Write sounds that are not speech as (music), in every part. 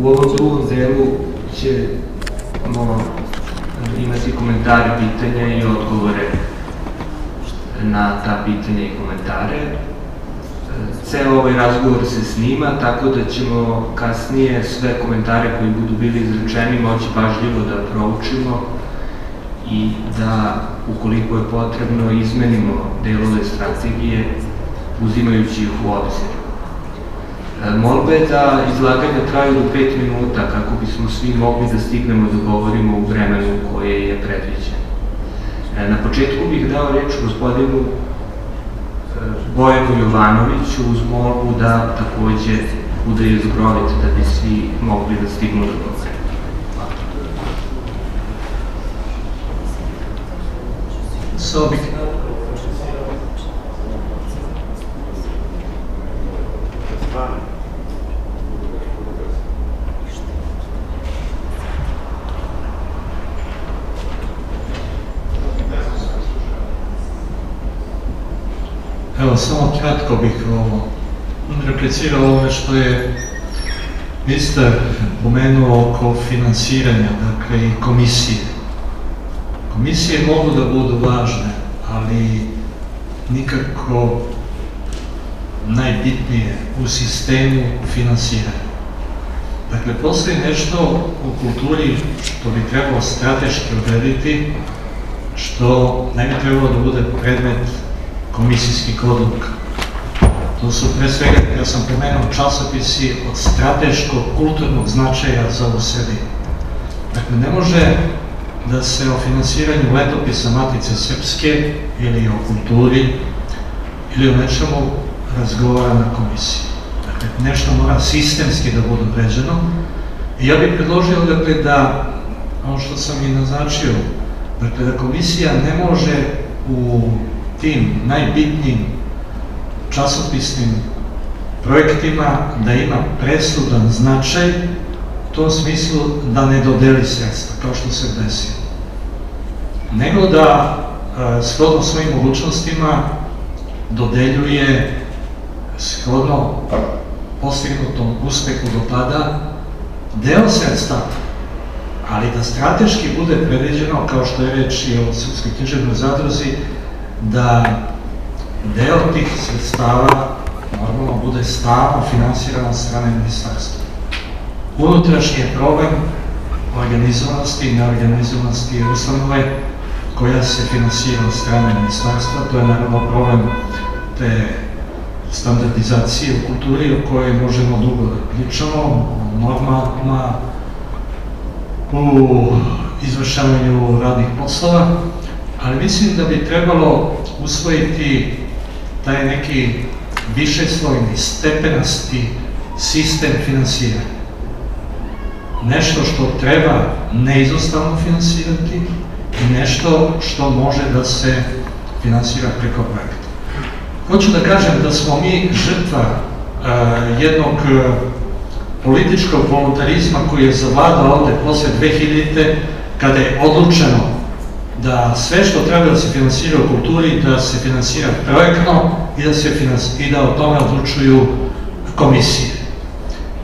U ovom drugom delu ćemo imati komentare, pitanja i odgovore na ta pitanja i komentare. Ceo ovaj razgovor se snima, tako da ćemo kasnije sve komentare koji budu bili izrečeni moći pažljivo da proučimo i da, ukoliko je potrebno, izmenimo delove strategije uzimajući ih u obzir. E, molba je da izlaganja traju do 5 minuta kako bismo svi mogli da stignemo da govorimo u vremenu koje je predviđeno. E, na početku bih dao reč gospodinu e, Bojanu Jovanoviću uz molbu da takođe bude izgrovit da bi svi mogli da stignu da govore. Sobik. Evo, samo kratko bih ovo, replicirao ovome što je ministar pomenuo oko finansiranja, dakle i komisije. Komisije mogu da budu važne, ali nikako najbitnije u sistemu finansiranja. Dakle, postoji nešto u kulturi što bi trebalo strateški odrediti, što ne bi trebalo da bude predmet komisijskih odluka. To su pre svega, ja sam pomenuo, časopisi od strateškog kulturnog značaja za ovu sredinu. Dakle, ne može da se o finansiranju letopisa Matice Srpske ili o kulturi ili o nečemu razgovara na komisiji. Dakle, nešto mora sistemski da bude određeno. I ja bih predložio dakle, da, ono što sam i naznačio, dakle, da komisija ne može u tim najbitnijim časopisnim projektima da ima presudan značaj u tom smislu da ne dodeli sredstva, kao što se desilo. Nego da e, shodno svojim mogućnostima dodeljuje shodno postignutom uspehu do tada deo sredstava, ali da strateški bude predviđeno, kao što je reč i o Srpskoj književnoj zadruzi, da deo tih sredstava normalno bude stalno finansiran od strane ministarstva. Unutrašnji je problem organizovanosti i neorganizovanosti ustanove koja se finansira od strane ministarstva, to je naravno problem te standardizacije u kulturi o kojoj možemo dugo da pričamo, o normama, u izvršavanju radnih poslova, ali mislim da bi trebalo usvojiti taj neki višeslojni, stepenasti sistem finansiranja. Nešto što treba neizostavno finansirati i nešto što može da se finansira preko projekta. Hoću da kažem da smo mi žrtva uh, jednog uh, političkog voluntarizma koji je zavladao ovde posle 2000. kada je odlučeno da sve što treba da se finansira u kulturi, da se finansira projektno i da, se i da o tome odlučuju komisije.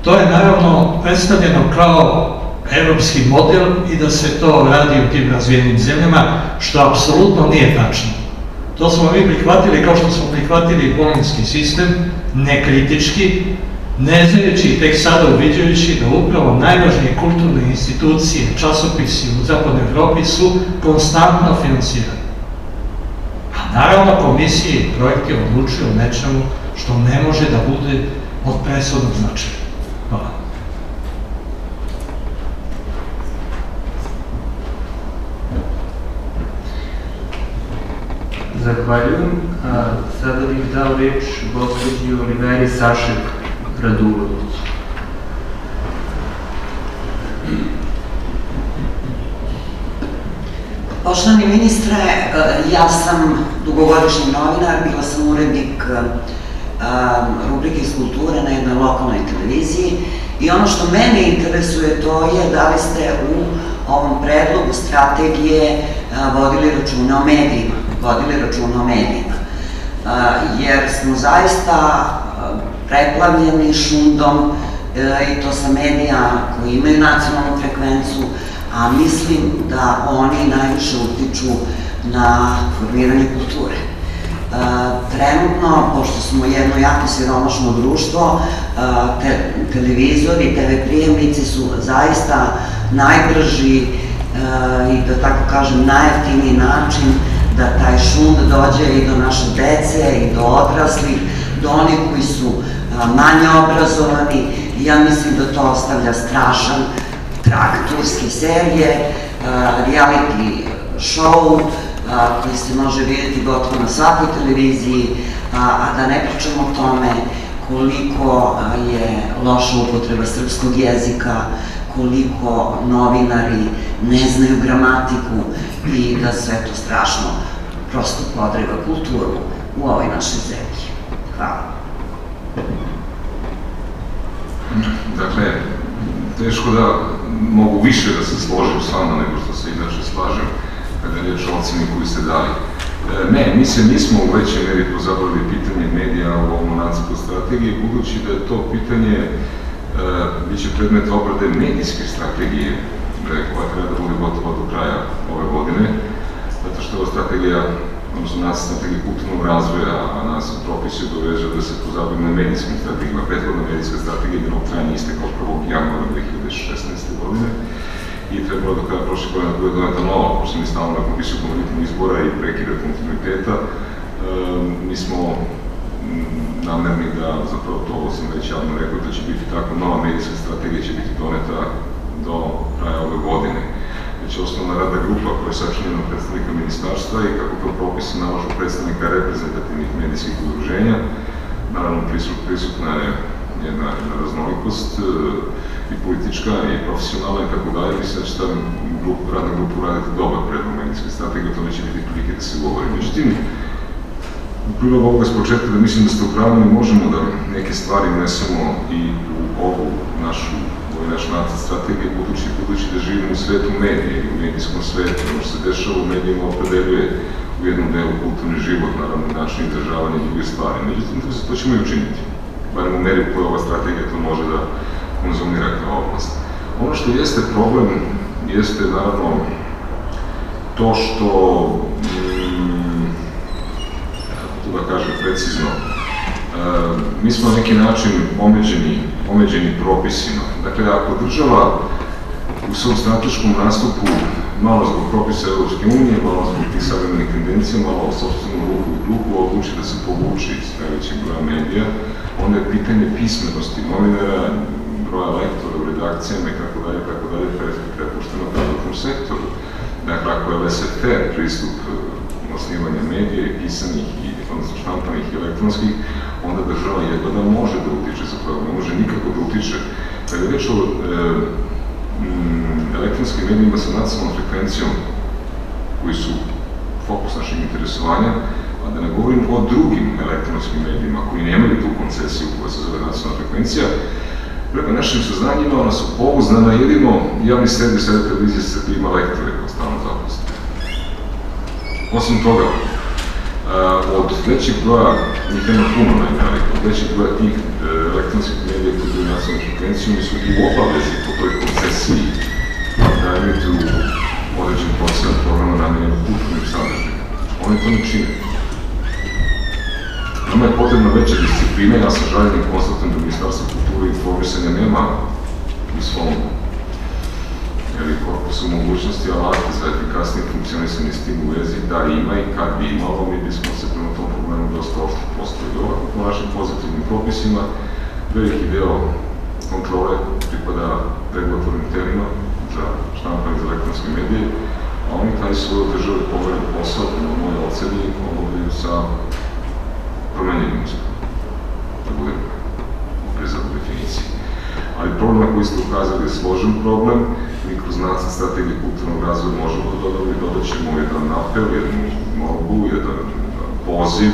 To je naravno predstavljeno kao evropski model i da se to radi u tim razvijenim zemljama, što apsolutno nije tačno. To smo mi prihvatili kao što smo prihvatili bolonski sistem, nekritički, ne znajući tek sada uviđajući da upravo najvažnije kulturne institucije, časopisi u zapadnoj Evropi su konstantno finansirani. A naravno komisije i projekti odlučuju o nečemu što ne može da bude od presudnog značaja. Hvala. Zahvaljujem. A, sada bih dao reč gospođi Oliveri Sašek Radulović. Poštovani ministre, ja sam dugogodišnji novinar, bila sam urednik rubrike iz kulture na jednoj lokalnoj televiziji i ono što mene interesuje to je da li ste u ovom predlogu strategije vodili računa o medijima, vodili računa o medijima, jer smo zaista preplavljeni šundom i to sa medija koji imaju nacionalnu frekvencu, a mislim da oni najviše utiču na formiranje kulture. Trenutno, pošto smo jedno jako siromašno društvo, te, televizori, TV prijemnici su zaista najbrži i da tako kažem najjeftiniji način da taj šund dođe i do naše dece i do odraslih, do onih koji su manje obrazovani i ja mislim da to ostavlja strašan trag turske serije, reality show koji se može vidjeti gotovo na svakoj televiziji, a da ne pričamo o tome koliko je loša upotreba srpskog jezika, koliko novinari ne znaju gramatiku i da sve to strašno prosto podreva kulturu u ovoj našoj zemlji. Hvala. Dakle, teško da mogu više da se složim s vama nego što se inače slažem kada je reč o oceni koju ste dali. E, ne, mi se nismo u većoj meri pozabavili pitanje medija u ovom nacrtu strategije, budući da je to pitanje e, biće predmet obrade medijske strategije koja treba da bude gotova do kraja ove godine, zato što je strategija, odnosno nas kulturnog razvoja, a nas propisi doveže da se pozabavimo medijskim strategijama. Prethodna medijska strategija je trajanja iste kao 1. januara 2016. godine i trebalo da kada prošle godine da bude doneta nova, pošto mi stalno nakon visokom ritmu izbora i prekida kontinuiteta, mi smo namerni da, zapravo to sam već javno rekao, da će biti tako, nova medijska strategija će biti doneta do kraja ove godine. Je osnovna rada grupa koja je sačinjena predstavnika ministarstva i kako to propisi nalažu predstavnika reprezentativnih medijskih udruženja. Naravno, prisutna je jedna, jedna raznolikost e, i politička i profesionalna i tako dalje. Mislim da će ta grup, radna grupa uraditi dobar predlog medijske strategije, o tome će biti prilike da se govori. Međutim, u prilog ovoga s početka da mislim da ste upravo mi možemo da neke stvari unesemo i u ovu našu ovaj naš nacrt strategije, budući, budući da živimo u svetu medije i u medijskom svetu, ono što se dešava u medijima opredeljuje u jednom delu kulturni život, naravno način i druge stvari. Međutim, to ćemo i učiniti, barem u meri u kojoj ova strategija to može da konzumira kao oblast. Ono što jeste problem, jeste naravno to što da kažem precizno, mi smo na neki način omeđeni, omeđeni propisima. Dakle, ako država u svom strateškom nastupu malo zbog propisa Evropske unije, malo zbog tih savremenih tendencija, malo o sobstvenom ruku i duhu odluči da se povuče iz najvećeg broja medija, onda je pitanje pismenosti novinara, broja lektora u redakcijama i tako dalje, tako dalje, prepušteno privatnom sektoru. Dakle, ako je laissez-faire pristup osnivanja medija i pisanih i odnosno štampanih i elektronskih, onda država jedva da može da utiče zapravo, ne može nikako da utiče. Kada je reč o e, elektronskim medijima sa nacionalnom frekvencijom, koji su fokus našeg interesovanja, a da ne govorim o drugim elektronskim medijima koji nemaju tu koncesiju koja se zove nacionalna frekvencija, Prema našim saznanjima, ona su pouznana jedino javni servis televizije Srbije ima lektore kao stalno zaposlene. Osim toga, od većeg broja, njih nema puno najmjeri, od većeg broja tih e, elektronskih medija koji imaju nacionalnu frekvenciju, oni su i u obavezi po toj koncesiji da emituju određen procenat programa namenjeno kulturnim sadržajima. Oni to ne čine. Nama je potrebna veća disciplina, ja sa žaljenim konstatujem da Ministarstvo kulture i informisanja nema u svom ili korpusu mogućnosti alata za efikasnije funkcionisanje s tim u vezi, da ima i kad bi imalo, mi bismo se prema tom problemu dosta oštro postavili. Ovako, po našim pozitivnim propisima, veliki deo kontrole pripada regulatornim telima za štampanje za elektronske medije, a oni taj svoj države poveren posao, prema moje oceni, obavljaju sa promenjenim uspom, da budem oprezan u definiciji. Ali problem na koji ste ukazali je složen problem, mi kroz nacrt strategije kulturnog razvoja možemo da dodamo i dodat ćemo jedan apel, jednu molbu, jedan poziv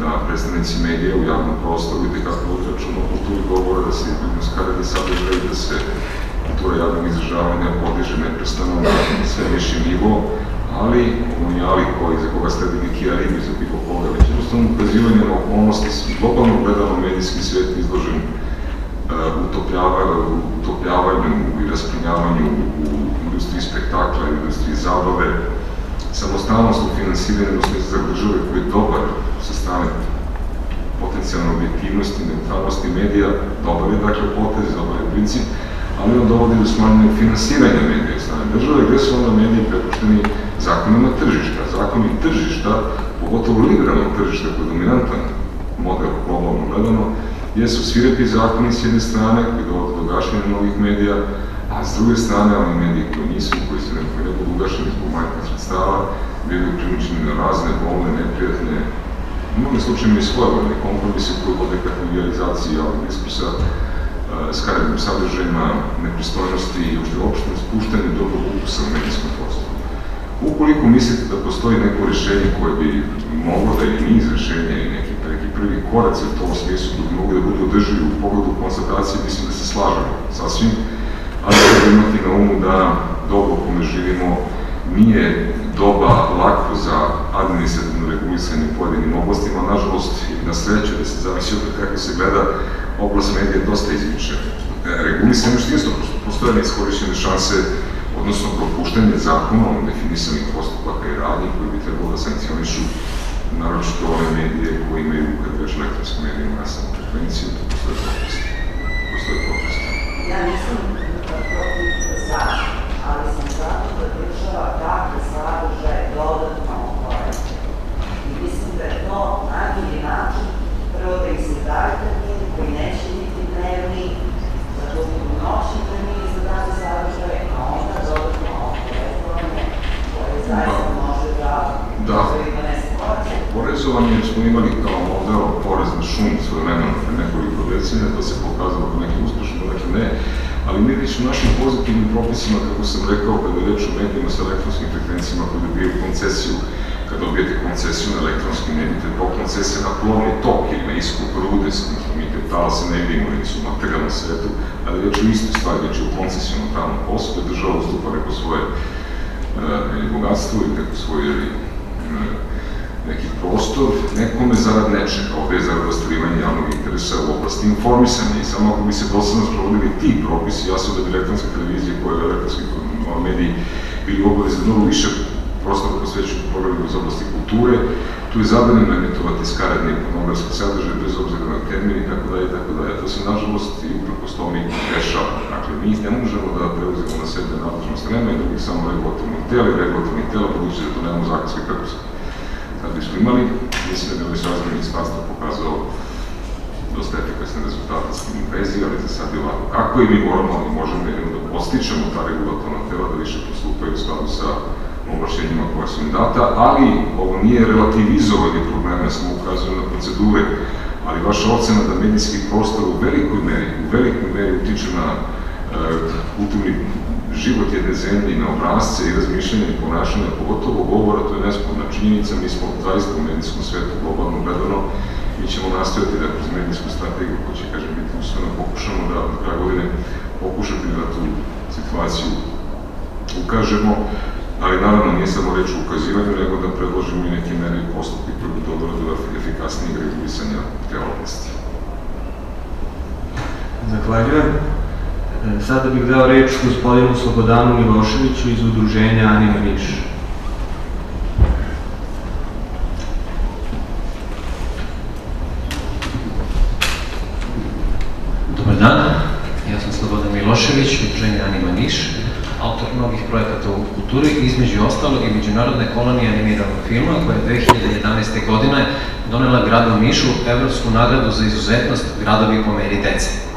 da predstavnici medija u javnom prostoru i kako račun o kulturi govore da se izbjegnu skaredni sadržaj, da se kultura javnog izražavanja podiže neprestano na sve viši nivo, ali nije ali koji, za koga ste neki alibi za bilo koga, već jednostavno ukazivanje na okolnosti, globalno gledano medijski svet izložen utopljavanju i rasplinjavanju u industriji spektakla, industriji zabave, samostalnost u finansiranju u smislu za države koji je dobar sa strane potencijalne objektivnosti, neutralnosti medija, dobar je dakle potez, dobar je princip, ali on dovodi do smanjene finansiranja medija od strane države, gde su onda mediji prepušteni zakonima tržišta. Zakoni tržišta, pogotovo liberalnog tržišta koji je dominantan model globalno gledano, jesu svirepi zakoni s jedne strane koji dovode do gašenja novih medija, a s druge strane oni mediji koji nisu, koji se ne, koji ne budu ugašeni zbog manjka sredstava, bili uključeni na razne bolne, neprijatne, u mnogim slučajima i svojevoljne kompromise koji vode ka trivializaciji javnog diskursa, skarednim sadržajima, nepristojnosti i uopšte opšte spuštanje dobrog ukusa u medijskom prostoru. Ukoliko mislite da postoji neko rešenje koje bi moglo da je niz rešenja i neki prvi koraci u tom smislu bi mogli da budu održivi u pogledu konstatacije, mislim da se slažemo sasvim, ali treba imati na umu da doba u kome živimo nije doba lako za administrativno regulisanje pojedinim oblastima, nažalost i na sreću da se zavisi od kako se gleda oblast medija dosta izviče regulisanje, što isto postoje neiskorišćene šanse, odnosno propuštanje zakonom definisanih postupaka i radnji koji bi trebalo da sankcionišu naročito ove medije koji imaju, kad već elektronski medije na sam frekvenciju, to postoje propusti. Postoje propusti. Ja nisam protiv za, ali sam zato da država takve sadržaje dodatno oporedi. I mislim da je to najbolji način prvo da ih se daje termini koji neće biti dnevni, da to budu noćni termini za takve sadržaje, a onda dodatno oporezovanje koje zaista može da Da. donese korače. Porezovanje smo imali kao model porez na šum svojevremeno pre nekoliko decenija, to se pokazalo kao neki uspešno, dakle ne, ali mi već u našim pozitivnim propisima, kako sam rekao, kada je reč o medijima sa elektronskim frekvencijama koji dobijaju koncesiju, kada dobijete koncesiju na elektronski medij, to je koncesija na plovni tok ili na iskop rude, što mi te talase ne vidimo, ili su u materijalnom svetu, ali već u istu stvar, već u koncesijnom pravnom poslu, da država ustupa neko svoje uh, bogatstvo i neko svoj uh, neki prostor nekome zarad nečega, ovde je zarad ostvarivanja javnog interesa u oblasti informisanja i samo ako bi se dosledno sprovodili ti propisi, ja sam da bi elektronske televizije koje je elektronski mediji bili obavezi mnogo više prostora posvećuju programima iz oblasti kulture, tu je zabranjeno emitovati skaradni pornografski sadržaj bez obzira na termin i tako dalje i tako dalje. To se nažalost i uprkos tome dešava. Dakle, mi ne možemo da preuzemo na sebe nadležnost REMA i drugih samo regulatornih tela i regulatornih tela, budući da to nemamo zakonske prepuske. Sad bismo imali, mislim da je ovaj sazvan ministarstva pokazao dosta efikasne rezultate s u vezi, ali za sad je ovako. Kako i mi moramo i možemo jedino da postičemo ta regulatorna tela da više postupaju u skladu sa ovlašćenjima koja su im data, ali ovo nije relativizovanje problema, ja samo ukazujem na procedure, ali vaša ocena da medijski prostor u velikoj meri, u velikoj meri utiče na e, kulturni život jedne zemlje na obrazce i razmišljanje i ponašanje, pogotovo govora, to je nesporna činjenica, mi smo zaista u medijskom svetu globalno gledano, mi ćemo nastojati da kroz medijsku strategiju, ko će, kažem, biti ustavno, pokušamo da do kraja godine pokušati da tu situaciju ukažemo, ali naravno nije samo reč o ukazivanju, nego da predložimo i neke mere i postupke koje bi doveli do efikasnijeg regulisanja te oblasti. Zahvaljujem. E, Sada bih dao reč gospodinu Slobodanu Miloševiću iz udruženja Anima Niš. Dobar dan, ja sam Slobodan Milošević, udruženje Anima Niš, autor mnogih projekata u kulturi, između ostalog i Međunarodne kolonije animiranog filma, koja je 2011. godine donela gradu Nišu Evropsku nagradu za izuzetnost gradovi po meri dece.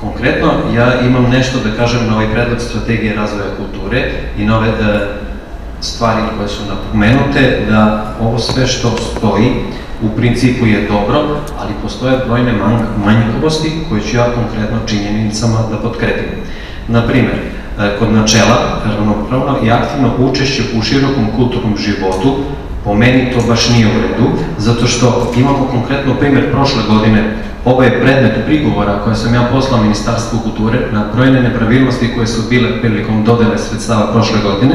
Konkretno, ja imam nešto da kažem na ovaj predlog strategije razvoja kulture i nove e, stvari koje su napomenute, da ovo sve što stoji u principu je dobro, ali postoje brojne manjkovosti koje ću ja konkretno činjenicama da potkrepim. Naprimer, e, kod načela ravnopravno i aktivno učešće u širokom kulturnom životu, po meni to baš nije u redu, zato što imamo konkretno primer prošle godine Ovo je predmet prigovora koje sam ja poslao Ministarstvu kulture na brojne nepravilnosti koje su bile prilikom dodele sredstava prošle godine,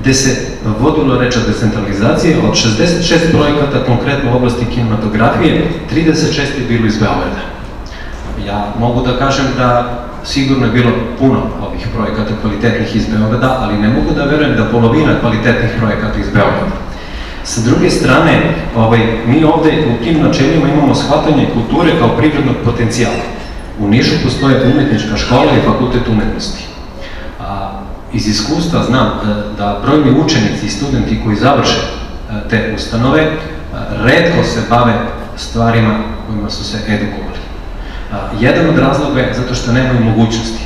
gde se vodilo reč o decentralizaciji, od 66 projekata konkretno u oblasti kinematografije, 36 je bilo iz Beograda. Ja mogu da kažem da sigurno je bilo puno ovih projekata kvalitetnih iz Beograda, ali ne mogu da verujem da polovina kvalitetnih projekata iz Beograda. Sa druge strane, ovaj, mi ovde u tim načeljima imamo shvatanje kulture kao privrednog potencijala. U Nišu postoje umetnička škola i fakultet umetnosti. A, iz iskustva znam e, da brojni učenici i studenti koji završe e, te ustanove e, redko se bave stvarima kojima su se edukovali. Jedan od razloga je zato što nemaju mogućnosti.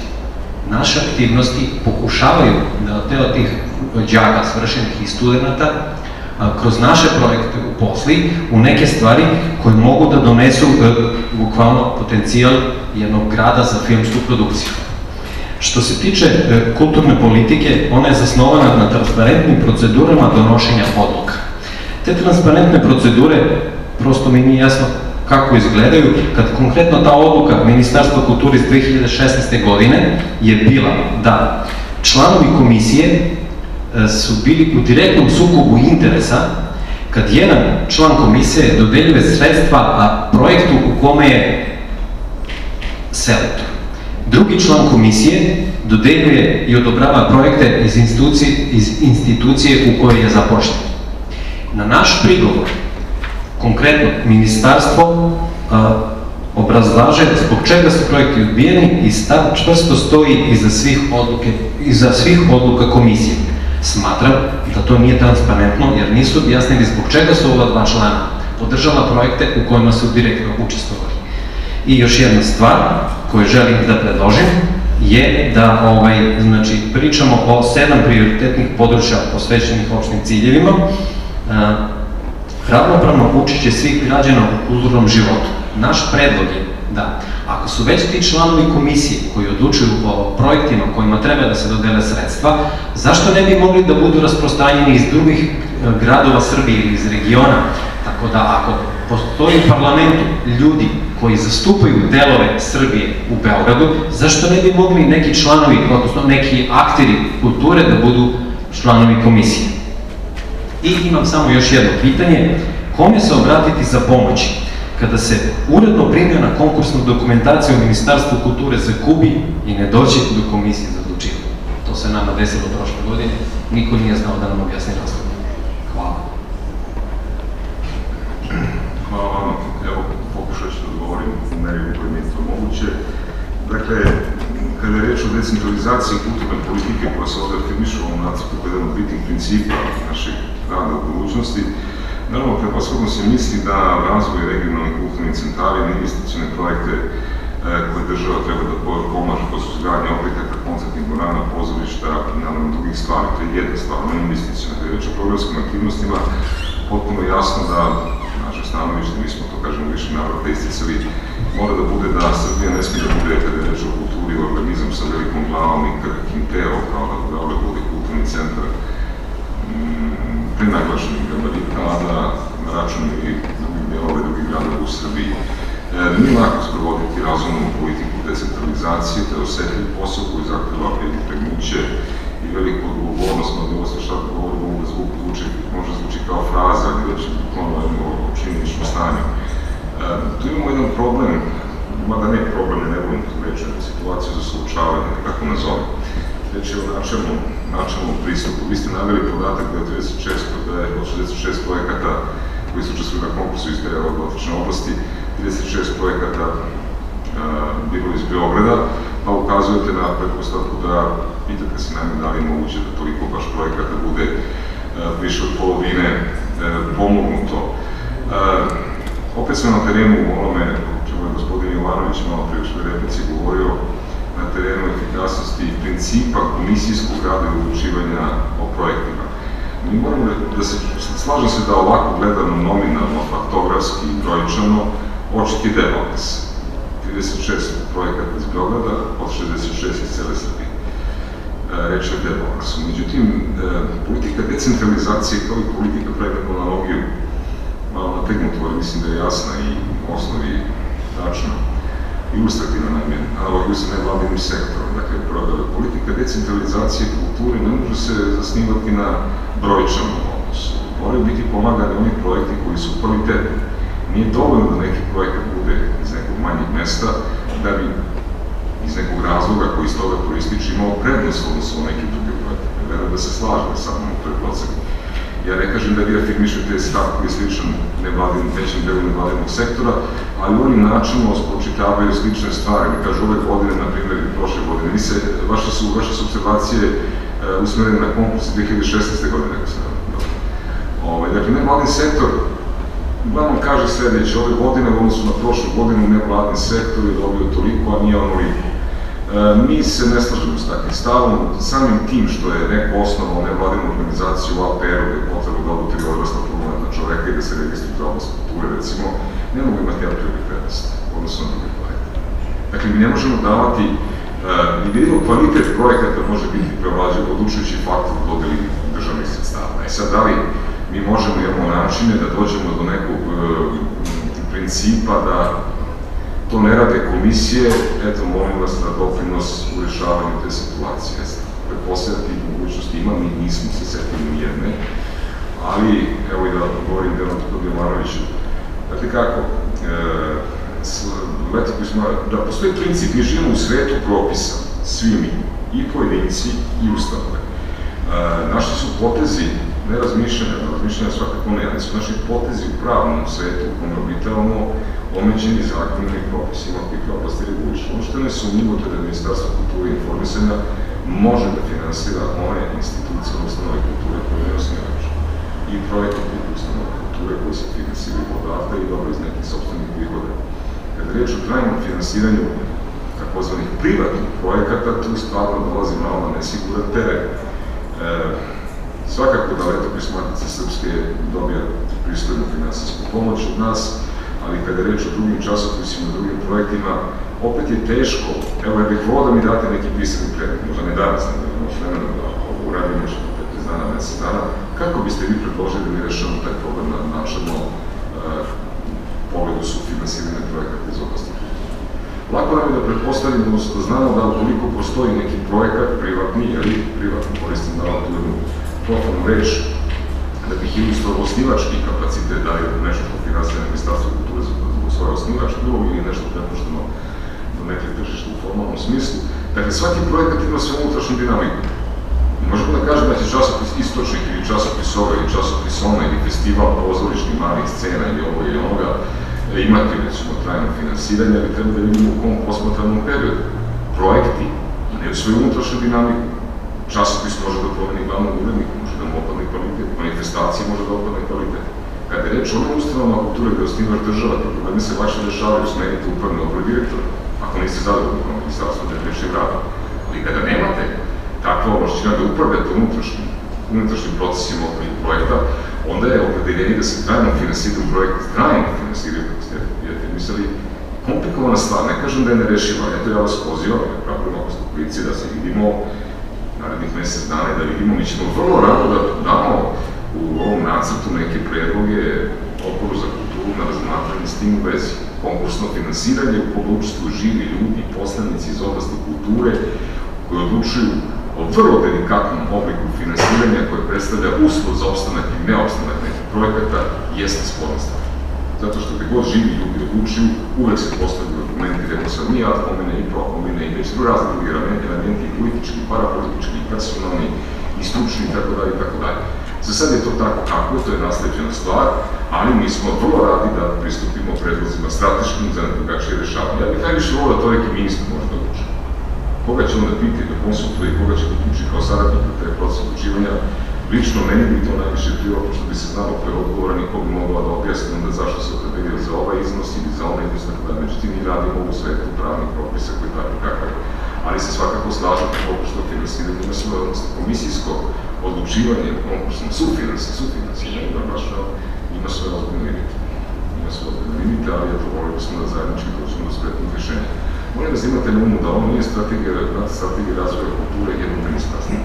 Naše aktivnosti pokušavaju da od teo tih džaka svršenih i studenta kroz naše projekte uposli u neke stvari koje mogu da donesu e, bukvalno potencijal jednog grada za filmsku produkciju. Što se tiče e, kulturne politike, ona je zasnovana na transparentnim procedurama donošenja odluka. Te transparentne procedure, prosto mi nije jasno kako izgledaju, kad konkretno ta odluka Ministarstva kulture iz 2016. godine je bila da članovi komisije su bili u direktnom sukobu interesa kad jedan član komisije dodeljuje sredstva a projektu u kome je selektor. Drugi član komisije dodeljuje i odobrava projekte iz institucije, iz institucije u kojoj je zapošljen. Na naš prigovor, konkretno ministarstvo a, obrazlaže zbog čega su projekti odbijeni i stav čvrsto stoji iza svih, odluke, iza svih odluka komisije. Smatram da to nije transparentno jer nisu objasnili zbog čega su ova dva člana podržala projekte u kojima su direktno učestvovali. I još jedna stvar koju želim da predložim je da ovaj, znači, pričamo o sedam prioritetnih područja posvećenih opštim ciljevima, ravnopravno učiće svih građana u kulturnom životu. Naš predlog je da su već ti članovi komisije koji odlučuju o projektima kojima treba da se dodele sredstva, zašto ne bi mogli da budu rasprostranjeni iz drugih e, gradova Srbije ili iz regiona? Tako da ako postoji u parlamentu ljudi koji zastupaju delove Srbije u Beogradu, zašto ne bi mogli neki članovi, odnosno neki akteri kulture da budu članovi komisije? I imam samo još jedno pitanje, kome se obratiti za pomoći? Kada se uredno primio na konkursnu dokumentaciju u Ministarstvu kulture se kubi i ne dođe do komisije za odlučivanje. To se nama desilo prošle godine, niko nije znao da nam objasni razlog. Hvala. Hvala vam. Evo, pokušat ću da odgovorim u meri u kojoj je to moguće. Dakle, kada je reč o decentralizaciji kulturne politike koja se ovde afirmiša u ovom nacrtu kao jedan od bitnih principa našeg rada u budućnosti, Naravno, prevashodno se misli da razvoj regionalnih kulturnih centara i investicione projekte e, koje država treba da pomaže, to su zgradnje objekata, koncertnih dvorana, pozorišta i naravno drugih stvari. To je jedna stvar, ne investicione. Kada je reč o programskim aktivnostima, potpuno jasno da naše stanovište, mi smo to, kažemo, više navrata isticali, mora da bude da Srbija ne smije da bude, kada je reč o kulturi, organizam sa velikom glavom i kakvim teo, kao da Beograd bude kulturni centar prenaglašenih gabarita, a da račun i drugih delove drugih gradova u Srbiji. E, nije lako sprovoditi razumnu politiku decentralizacije, to je osetljiv posao koji zahteva pregnuće i veliku odgovornost, na ovo šta govorimo, da zvuk zvuči, može zvuči kao fraza, ali da će bukvalno o činjeničnom stanju. E, tu imamo jedan problem, mada ne problem, ne volim tu reći, situaciju za slučavanje, kako nazovem reč je o načelnom, načelnom pristupu. Vi ste naveli podatak da je 36, da je od 66 projekata koji su učestvili na konkursu iz dotične oblasti, 36 projekata bilo iz Beograda, pa ukazujete na pretpostavku da pitate se najme da li je moguće da toliko baš projekata bude više od polovine a, pomognuto. opet smo na terenu u onome čemu je gospodin Jovanović malo pre u svoj replici govorio, na terenu efikasnosti i principa komisijskog rada i odlučivanja o projektima. Mi moramo da, da se, slažem se da ovako gledano nominalno, faktografski i brojčano, očiti demokras. 36 projekata iz Beograda, od 66 iz cele Srbije. E, reč je demograsu. Međutim, e, politika decentralizacije kao i politika projektna analogiju, malo nategnuto, ali mislim da je jasna i osnovi tačna ilustrativna naime, analogiju sa nevladinim sektorom. Dakle, politika decentralizacije kulture ne može se zasnivati na brojčanom odnosu. Moraju biti pomagani oni projekti koji su kvalitetni. Nije dovoljno da neki projekat bude iz nekog manjeg mesta, da bi iz nekog razloga koji iz toga proističe imao prednost odnosno neki drugi projekte. Verujem da se slažem sa mnom u toj proceni. Ja ne kažem da vi afirmišete stav koji je sličan nevladin, većem delu nevladinog sektora, ali oni načinno spočitavaju slične stvari. Mi kažu ove godine, na primjer, i prošle godine. Vi se, vaše su, vaše su observacije uh, usmerene na konkurs 2016. godine, ako se ne Ovaj, dakle, nevladin sektor uglavnom kaže sledeće, ove godine u odnosu na prošlu godinu nevladin sektor je dobio toliko, a nije onoliko. E, mi se ne slažemo s takvim stavom, samim tim što je neko osnovao nevladinu organizaciju APR-u je potrebno da odu tri odrasla punoletna čoveka i da se registruju za oblast kulture, recimo, ne mogu imati aprilni prednost, odnosno drugi projekte. Dakle, mi ne možemo davati, uh, ni vidimo kvalitet projekata može biti preovlađen odlučujući faktor u dodeli državnih sredstava. E sad, da li mi možemo imamo načine da dođemo do nekog uh, principa da to ne rade komisije, eto, molim vas na doprinos u rešavanju te situacije. Pretpostavljati tih mogućnosti ima, mi nismo se setili ni jedne, ali, evo i da govorim Delom Jovanoviću, dakle kako, e, letiko smo, da postoji princip, mi živimo u svetu propisa, svi mi, i pojedinci, i ustanove. E, naši su potezi, ne razmišljanja, svakako ne, ali su naši potezi u pravnom svetu u kome obitavamo omeđeni zakonima i propisima koji kao oblasti regulišu. Ono što je nesumnjivo to je da Ministarstvo kulture i informisanja može da finansira one institucije, kulture koje ne osnivač i projekte tih ustanova kulture koji se finansiraju odatle i dobro iz nekih sobstvenih prihoda. Kada je reč o trajnom finansiranju takozvanih privatnih projekata, tu stvarno dolazi malo na nesiguran teren. E, svakako da Letopis Matice Srpske dobija pristojnu finansijsku pomoć od nas, ali kada je reč o drugim časopisima, drugim projektima, opet je teško. Evo, ja bih volao da mi date neki pisani predmet, možda ne danas, ne da možda vremena da ovo uradim 15 dana, mesec dana, kako biste vi predložili da mi rešamo taj problem na načalno uh, pogledu sufinansiranja projekata iz oblasti Lako nam je da pretpostavimo, odnosno da znamo da ukoliko postoji neki projekat privatni, ili privatno koristim da tu jednu profanu reč, da bih ilustrovao osnivački kapacitet, da li nešto što finansira Ministarstvo kulture za svoje osnivačke ulogu ili nešto prepušteno do neke tržište u formalnom smislu. Dakle, svaki projekat ima svoju unutrašnju dinamiku. Možemo da kažem da će časopis Istočnik ili časopis ova ili časopis ona ili festival pozorišnih malih scena ili ovo ili onoga imati recimo trajno finansiranje, ali treba da vidimo u kom posmatranom periodu. Projekti imaju svoju unutrašnju dinamiku. Časopis može da promeni glavnog urednika, može da mu opadne kvalitet, manifestacije može da opadne kvalitet. Kada je reč o onom ustanovama kulture gde osnivaš država, ti problemi se vaše dešavaju, smenite upravne odbor direktora, ako niste zadovoljni kao ministarstvo da reši rada. Ali kada nemate takva ovlašćina da upravljate unutrašnjim, unutrašnjim procesima okrenih projekta, onda je opredeljenje da se trajno finansiraju projekt, trajno finansiraju, kako ste afirmisali, komplikovana stvar, ne kažem da je nerešiva, eto ja vas pozivam, ja pravim ako ste u da se vidimo narednih mesec dana da vidimo, mi ćemo vrlo rado da damo u ovom nacrtu neke predloge odboru za kulturu na razmatranje s tim u vezi. Konkursno finansiranje u kogu učestvuju živi ljudi, poslanici iz oblasti kulture, koji odlučuju o vrlo delikatnom obliku finansiranja koje predstavlja uslov za opstanak i neopstanak nekih projekata, jeste sporna. Zato što gde god živi ljudi odlučuju, uvek se postavljaju dokumenti, rekao sam i ad homine, i pro homine, i već razni drugi elementi, politički, parapolitički, personalni, i stručni, i tako dalje, tako dalje. Za sad je to tako kako to je nasleđena stvar, ali mi smo vrlo radi da pristupimo predlozima strateškim za drugačije rešavanje. Ja bih najviše volio da to neki ministar može da odluči. Koga će onda biti da konsultuje i koga će da uključi kao saradnik u taj proces odlučivanja, lično meni bi to najviše prio, pošto bi se znalo ko je odgovoran i ko bi mogla da objasni onda zašto se opredelio za ovaj iznos ili za onaj iznos, tako da međutim mi radimo u svetu pravnih propisa koji tako kakav ali se svakako slažem da konkursno finansiranje ima svoje odnosno komisijsko odlučivanje u konkursnom sufinansiju, sufinansiranje, da baš ima svoje ozbiljne limite. Ima svoje ozbiljne limite, ali eto, volio smo da zajednički dođemo do spretnih rješenja. Molim vas imate na umu da ovo nije strategija, strategija razvoja kulture jednog ministarstva.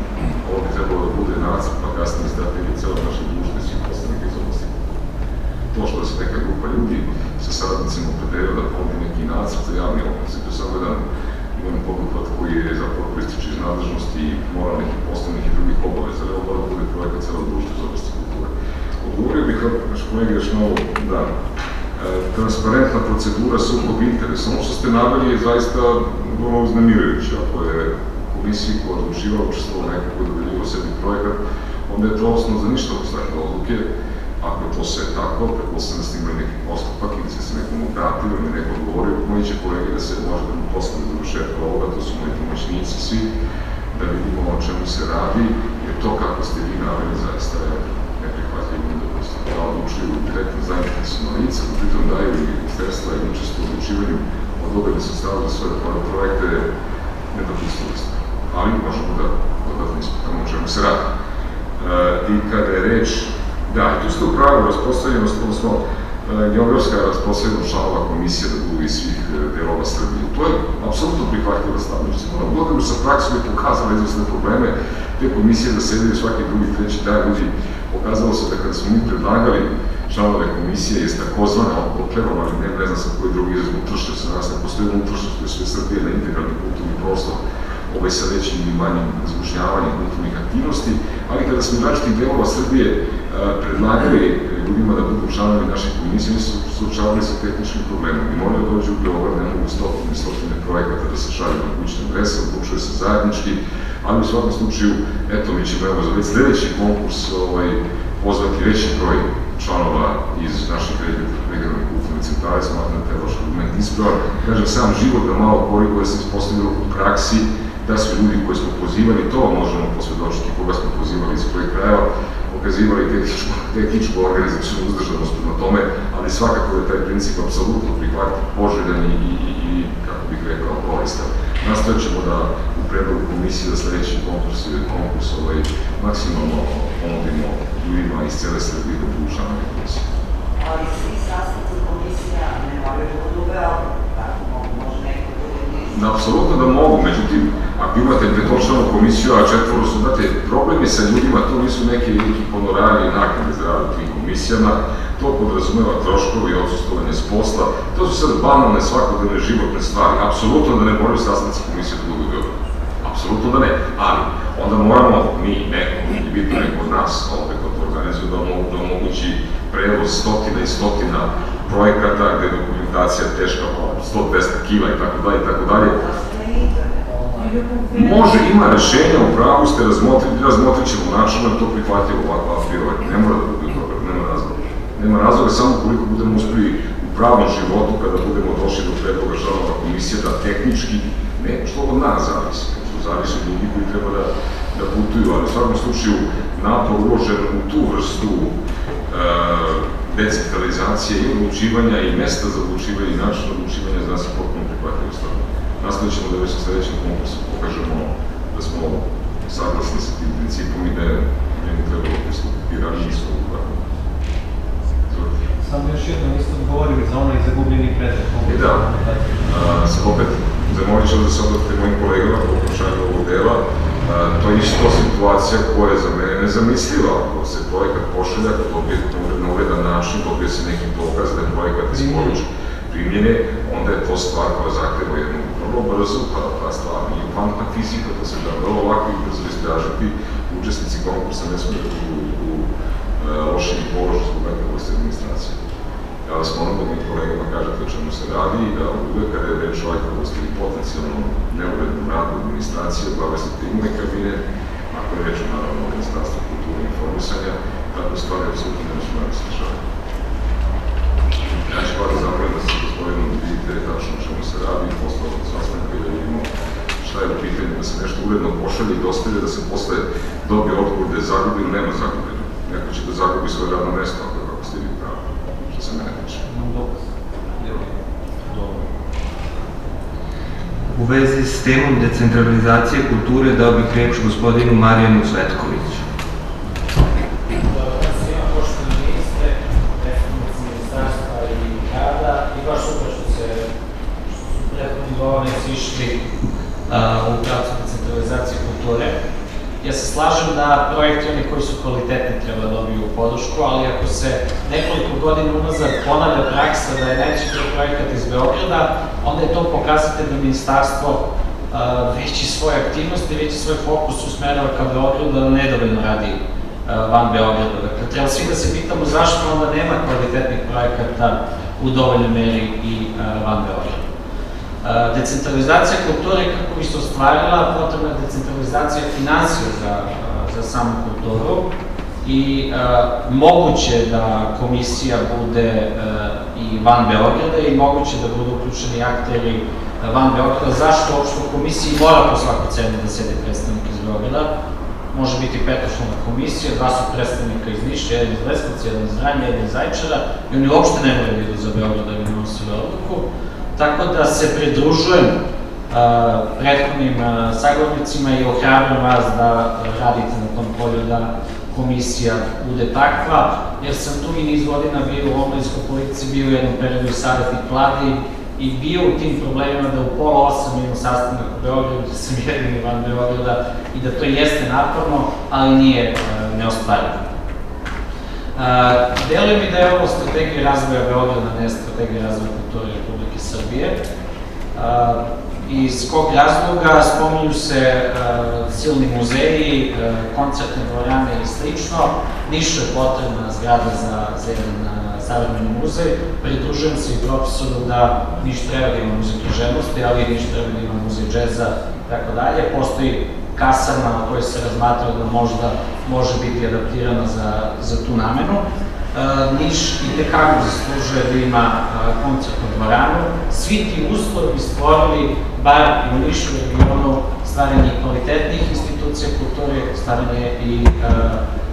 Ovo bi trebalo da bude nacrt, pa kasnije strategija celo naše društva i svih poslanika iz oblasti. To što se neka grupa ljudi sa saradnicima opredelio da pomodi neki nacrt za javni okres, to je samo jedan poduhvat koji je zapravo proističe iz nadležnosti moralnih i poslovnih i drugih obaveza, ali ovo da bude projekat celo društva za oblasti kulture. Odgovorio bih naš kolega još na ovo, da, transparentna procedura sukob interesa. Ono što ste naveli je zaista vrlo uznemirujuće. Ako je komisiji koja odlučivala učestvovao neko koji dodeljivo sebi projekat, onda je to osnovno za ništa takve odluke. Ako je to sve tako, pretpostavljam da ste imali neki postupak ili ste se nekom obratili ili neko odgovorio, moji će kolege da se može da mu postavi završetka ovoga, to su moji pomoćnici svi, da vidimo o čemu se radi, jer to kako ste vi naveli zaista je da da odlučuju direktno zainteresovano lica, da pritom daju i sredstva i učestvo u odlučivanju od dodali sredstava za svoje projekte nedopustivosti. Ali možemo da dodatno ispitamo o čemu se radi. E, I kada je reč, da, tu ste u pravu raspostavljenost, odnosno e, geografska raspostavljenost članova komisije da budu iz svih e, delova Srbije. To je apsolutno prihvatljiva stavljenost. Moram godinu sa praksom je pokazala izvesne probleme te komisije da sedeli svaki drugi, treći dan ljudi. Pokazalo se da kada smo mi predlagali članove komisije je takozvana oplevom, ali ne, znam sa koji drugi izraz unutrašnjost, sa nas ne postoji unutrašnjost, je sve Srbije na integralni kulturni prostor, ovaj sa većim ili manjim zgušnjavanjem kulturnih aktivnosti, ali kada smo različitih delova Srbije a, predlagali ljudima da budu članovi naših komisije, mi su suočavali sa tehničkim problemom i moraju da dođu u Beograd, ne mogu stotine i projekata da se šalju na kućne adrese, odlučuje se zajednički, ali u svakom slučaju, eto, mi ćemo evo za već sledeći konkurs ovaj, pozvati veći broj članova iz naših regionalnih kulturnih centara, smatram da je vaš argument ispravan. Kažem, sam život da malo koriguje se ispostavilo u praksi, da su ljudi koji smo pozivali, to možemo posvedočiti koga smo pozivali iz kojeg krajeva, pokazivali tehničku, tehničku organizacijnu uzdržanost na tome, ali svakako je taj princip apsolutno prihvatljiv, poželjan i, i, i, kako bih rekao, koristan. Ćemo da u predlogu komisije za sledeći konkurs ili konkurs ovaj, maksimalno ponudimo ljudima iz cele Srbije da budu članovi komisije. Ali svi sastavci komisija ne moraju da budu u Beogradu, tako neko da Apsolutno da mogu, međutim, ako imate petočlanu komisiju, a četvoro su, znate, problemi sa ljudima, to nisu neke veliki honorari i naknade za rad u tim komisijama, to podrazumeva troškovi i odsustovanje s posla, to su sad banalne svakodnevne životne stvari, apsolutno da ne moraju sastanci komisije da budu dobro. Apsolutno da ne, ali onda moramo mi, neko, i biti neko od nas ovde kod organizuju da, da omogući prevoz stotina i stotina projekata gde dokumentacija teška 100-200 kila i tako dalje i tako dalje. Može, ima rešenja, u pravu ste, razmotriti, razmotrit ćemo način da to prihvatimo ovako afirovat. Ne mora da bude dobro, nema razloga. Nema razloga samo koliko budemo uspeli u pravnom životu, kada budemo došli do predloga članova komisije, da tehnički, ne što od nas zavisi, zavisi ljudi koji treba da, da putuju, ali u svakom slučaju napor uložen u tu vrstu e, decentralizacije i odlučivanja i mesta za odlučivanje i način odlučivanja za nas je potpuno prihvatljivo stavno. Nastavit ćemo da već na sledećem konkursu pokažemo da smo saglasni sa tim principom i da je njemu trebalo pristupiti ranije su Samo još jednom isto odgovorili za onaj zagubljeni predmet. I da, a, sam opet zamolit ću da se odate mojim kolegama po pokušanju ovog dela. To je isto situacija koja je za mene nezamisliva. Ako se projekat pošalja, ako dobije na uredan način, dobije se neki dokaz da je projekat isporučen primljene, onda je to stvar koja zahteva jednu vrlo brzo, pa ta stvar nije kvantna fizika, to se da vrlo lako i brzo istražiti. Učesnici konkursa ne smije da budu u e, lošem položaju zbog vrste administracije. Ja vas molim da mi kolegama kažete o čemu se radi i da uvek kada je reč o vrsti ili potencijalno neurednom radu administracije, obavestite i moje kabine, ako je reč naravno o Ministarstvu kulture i informisanja, tako stvari apsolutno ne su nam slušati. Ja ću vas zamolim da se gospodinom vidite tačno o čemu se radi i ovog sastanka i da vidimo šta je u pitanju, da se nešto uredno pošalje i dostavlja, da se posle dobije odgovor da je zagubljeno, nema zagubljeno. Neko će da zagubi svoje radno mesto, ako kako ste vi pravo, što se mene U vezi s temom decentralizacije kulture dao bih reč gospodinu Marijanu i baš super što se što su prethodni govornici išli u pravcu decentralizacije kulture. Ja se slažem da projekti oni koji su kvalitetni treba da dobiju podršku, ali ako se nekoliko godina unazad ponavlja praksa da je najveći broj projekata iz Beograda, onda je to pokazatelj da ministarstvo a, veći svoje aktivnosti, veći svoj fokus usmerava ka Beogradu, da nedovoljno radi a, van Beograda. Dakle, treba svi da se pitamo zašto onda nema kvalitetnih projekata u dovoljnoj meri i van Beograda. Decentralizacija kulture kako bi se ostvarila, potrebna je decentralizacija financija za, za samu kulturu i moguće da komisija bude i van Beograda i moguće da budu uključeni akteri van Beograda. Zašto uopšte u komisiji mora po svaku cenu da sede predstavnik iz Beograda? Može biti petočlana komisija, dva su predstavnika iz Niša, jedan iz Leskovca, jedan iz Vranja, jedan iz Zajčara i oni uopšte ne moraju da idu za Beograd da bi donosili odluku. Tako da se pridružujem prethodnim sagovornicima i ohrabram vas da radite na tom polju da komisija bude takva, jer sam tu i niz godina bio u omladinskoj policiji, bio u jednom periodu savjetnik vladi i bio u tim problemima da u pola osam imam sastanak u Beogradu, da sam jedini van Beograda i da to jeste naporno, ali nije neostvarivo. Deluje mi da je ovo strategija razvoja Beograda, ne strategija razvoja kulture Republike Srbije. Iz kog razloga spominju se silni muzeji, koncertne dvorane i slično. Niš je potrebna zgrada za, za jedan savremeni muzej, pridružujem se i profesoru da Niš treba da ima muzej književnosti, ali Niš treba da ima muzej džeza i tako dalje. Postoji kasarna o kojoj se razmatra da možda može biti adaptirana za, za tu namenu. Niš i tekako zaslužuje da ima koncertnu dvoranu. Svi ti uslovi bi stvorili, bar i u Nišu regionu, stvaranje kvalitetnih institucija kulture, stvaranje i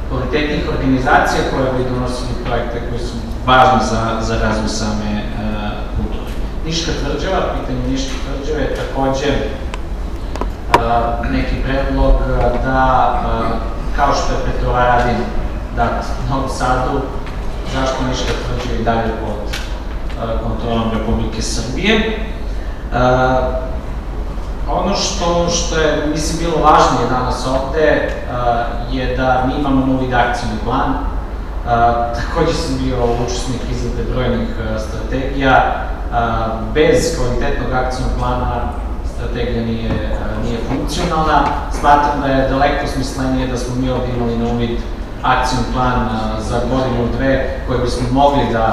kvalitetnih organizacija koje bi donosili projekte koji su važni za, za razvoj same kulture. Niška tvrđava, pitanje Niške tvrđave je takođe neki predlog da, kao što je Petrovaradin dat Novom Sadu, zašto Niška tvrđava i dalje pod e, kontrolom Republike Srbije. E, Ono što, što je, mislim, bilo važnije danas ovde uh, je da mi imamo novi akcijni plan. Takođe sam bio učesnik izrade brojnih strategija. Bez kvalitetnog akcijnog plana strategija nije, nije funkcionalna. Smatram da je daleko smislenije da smo mi ovde imali na uvid akcijni plan za godinu, dve, koje bismo mogli da,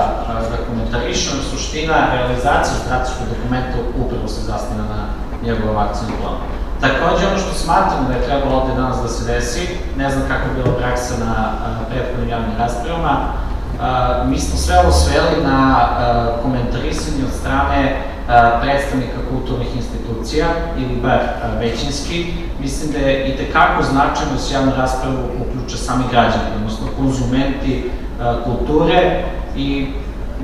da komentarišemo. Suština realizacija strateškog dokumenta upravo se zastina na njegov akcijni plan. Takođe, ono što smatram da je trebalo ovde danas da se desi, ne znam kako je bila praksa na prethodnim javnim raspravama, mi smo sve ovo sveli na komentarisanje od strane predstavnika kulturnih institucija ili bar većinski, mislim da je i tekako značajno da se javnu raspravu uključe sami građani, odnosno konzumenti kulture i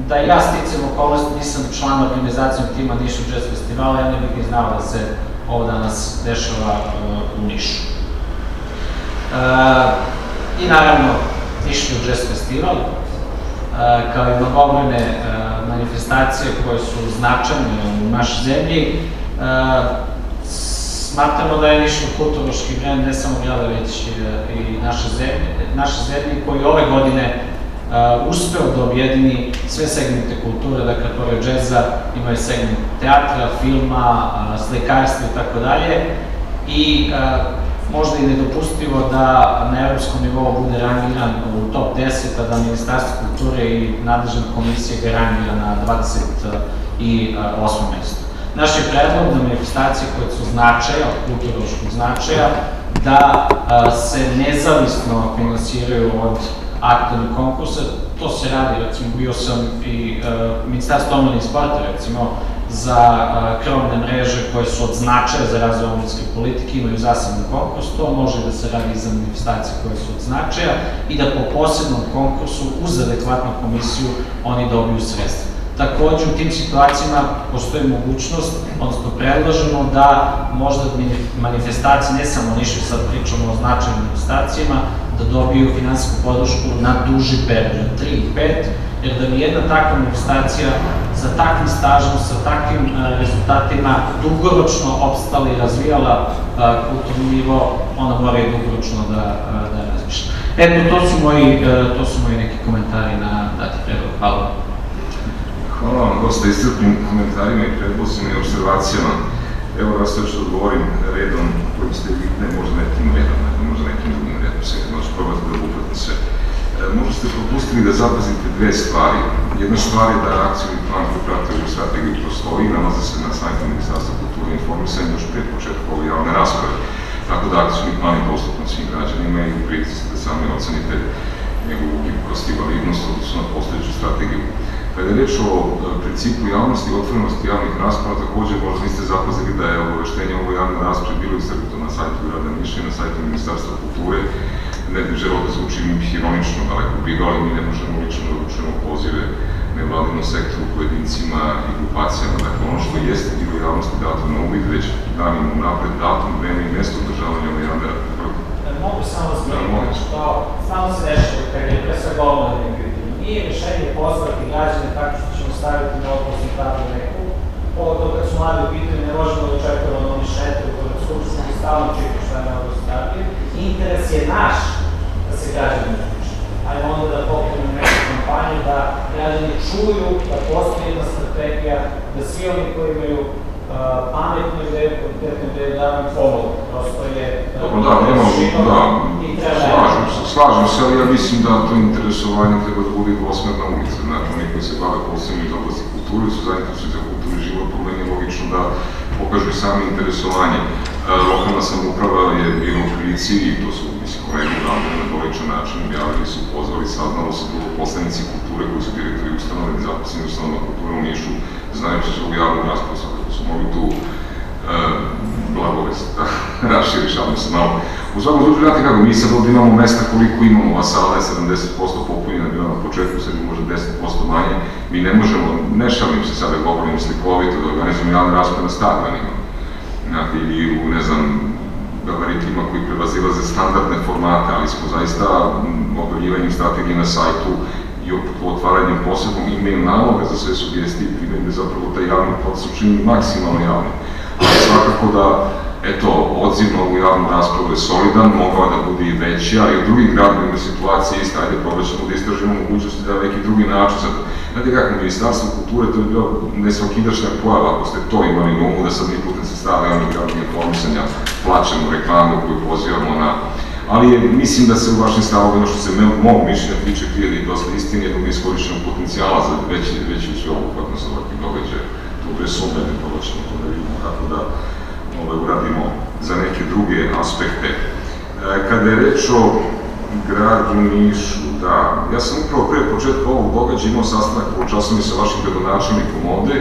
da ja sticam okolnosti, nisam član organizacijnog tima Nišu Jazz Festivala, ja ne bih ni znao da se ovo danas dešava u Nišu. I naravno, Nišu Jazz Festival, kao i mnogobrojne manifestacije koje su značajne u našoj zemlji, uh, smatramo da je Niš kulturološki brend ne samo grada, već uh, i naše zemlje, naše zemlje koji ove godine uh, uspeo da objedini sve segmente kulture, dakle, pored džeza imaju segment teatra, filma, slikarstva i tako dalje. I možda i nedopustivo da na evropskom nivou bude rangiran u top 10, a da Ministarstvo kulture i nadležna komisija ga rangira na 28. mesto. Naš je predlog da manifestacije koje su značaja, od kulturološkog značaja, da se nezavisno finansiraju od aktualnih konkursa, to se radi, recimo bio sam i Ministarstvo omladine sporta, recimo, za krovne mreže koje su od značaja za razvoj omladinske politike, imaju zasebni konkurs, to može da se radi za manifestacije koje su od značaja i da po posebnom konkursu uz adekvatnu komisiju oni dobiju sredstva. Takođe, u tim situacijama postoji mogućnost, odnosno predlažemo da možda manifestacije, ne samo niše, sad pričamo o značajnim manifestacijama, da dobiju finansijsku podršku na duži period, 3 i 5, jer da bi jedna takva manifestacija sa takvim stažom, sa takvim uh, rezultatima dugoročno opstala i razvijala uh, kulturni nivo, ona mora i dugoročno da, uh, da razmišlja. Eto, to su moji, to su moji neki komentari na dati predlog. Hvala. Hvala vam dosta iscrpnim komentarima i predlozima i observacijama. Evo da sve što odgovorim redom kojim ste vi, ne možda nekim redom, ne možda nekim drugim redom, sve možete probati da upratite sve. E, možda ste propustili da zapazite dve stvari. Jedna stvar je da akcijni plan koji prate ovu strategiju postoji, nalaze se na sajtu Ministarstva kulture i informisanja još prije početka ove javne rasprave. Tako da akcijni plan je dostupan svim građanima i u prilici da sami ocenite njegovu gibkost i validnost odnosno na postojeću strategiju. Kada je reč o e, principu javnosti i otvorenosti javnih rasprava, takođe možda niste zapazili da je obaveštenje ovoj javnoj raspravi bilo istaknuto na sajtu Grada Niša i na sajtu Ministarstva kulture. Ne bih želeo da zvučim ironično, daleko briga, ali mi ne možemo lično da učujemo pozive nevladinom sektoru, pojedincima i grupacijama. Dakle, ono što jeste bilo javnosti dato na uvid, već danimo napred datum, vreme i mesto održavanja ove javne rasprave. Mogu samo Da, zbog molim. što stalno se dešava kad je pre svega u pitanju. Nije rešenje pozvati građane tako što ćemo staviti na opasnu tablu neku, pogotovo kad su mladi u pitanju ne možemo da očekujemo da oni šetaju kod skupštine i stalno čekaju šta je na tabli. Interes je naš da se građani uključe. Ajmo onda da pokrenemo neku kampanju, da građani čuju da postoji jedna strategija, da svi oni koji imaju pametnu ideju, kvalitetnu ideju, da vam pomogu. Prosto je... Dobro, da, nemamo, da, slažem se, slažem se, ali ja mislim da to interesovanje treba da bude dvosmerna ulica. Znači, oni koji se bave posebno iz oblasti kulture, su zainteresovani za kulturu život, po meni je logično da pokažu i sami interesovanje. E, lokalna samouprava je bila u prilici i to su, mislim, kolege uradili na doličan način, objavili su, pozvali, saznalo se da poslanici kulture koji su direktori ustanove i zaposleni ustanova kulture u Nišu, znajući se u javnu raspravu, svakako su mogli tu blagovest, da (laughs) raširi, šalim se malo. U svakom slučaju, znate kako, mi sad ovde imamo mesta koliko imamo, a sala je 70% popunjena, bila na početku, sad je možda 10% manje, mi ne možemo, ne šalim se sada, govorim slikovito, da organizujemo javne rasprave na stadionima, ili u, ne znam, gabaritima koji prevazilaze standardne formate, ali smo zaista objavljivanjem strategije na sajtu i otvaranjem posebnog e-mail naloga za sve sugestije i primjedbe zapravo taj javni proces učini maksimalno javnim. Svakako da, eto, odziv na ovu javnu raspravu je solidan, mogao da bude i veći, ali u drugim gradovima situacija je ista, ajde probat ćemo da istražimo mogućnosti da neki drugi način, sad, znate kako, Ministarstvo kulture, to je bio nesvakidašnja pojava, ako ste to imali na umu, da sad mi putem sredstava javnih gradovnih informisanja plaćamo reklamu koju pozivamo na ali je, mislim da se u vašim stavovima, što se mog mišljenja tiče, krije da je dosta istine, jednog neiskorišćenog potencijala za veći, veći sveobuhvatnost ovakvih događaja. To je sumnjanje, to ćemo to da vidimo kako da ovaj, uradimo za neke druge aspekte. E, kada je reč o gradu Nišu, da, ja sam upravo pre početka ovog događaja imao sastanak po časovni sa vašim gradonačelnikom ovde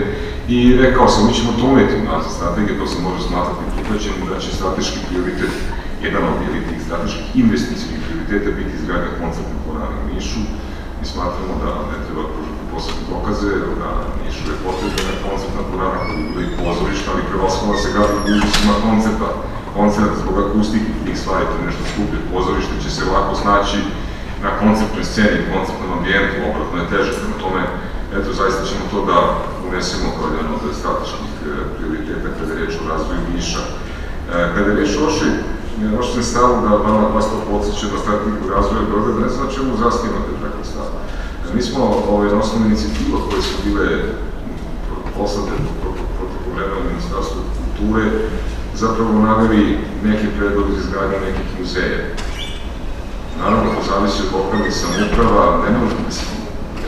i rekao sam, mi ćemo to umeti u strategije, to se može smatrati prihvaćenim, da će strateški prioritet jedan od ili tih strateških investicijskih prioriteta biti izgradnja koncertne dvorane u Nišu. Mi smatramo da ne treba posebne dokaze, da Nišu je potrebna koncertna dvorana koja bi i pozorišta, ali prevashodno da se gradi u uzusima koncerta. Koncert zbog akustike i tih stvari, to je nešto skuplje. Pozorište će se lako snaći na koncertnoj sceni, koncertnom ambijentu, obratno je teže. Prema tome, eto, zaista ćemo to da unesemo kao jedan od strateških e, prioriteta kada je reč o razvoju Niša. E, kada je reč o vašoj vašem stavu da vama vas to podsjeća na strategiju razvoja Beograda, ne znam na čemu zasnivate takav stav. Mi smo ove, na osnovu inicijativa koje su bile poslate protiv vremena u Ministarstvu kulture, zapravo naveli neke predloge za izgradnju nekih muzeja. Naravno, to zavisi od lokalnih samouprava, ne možemo,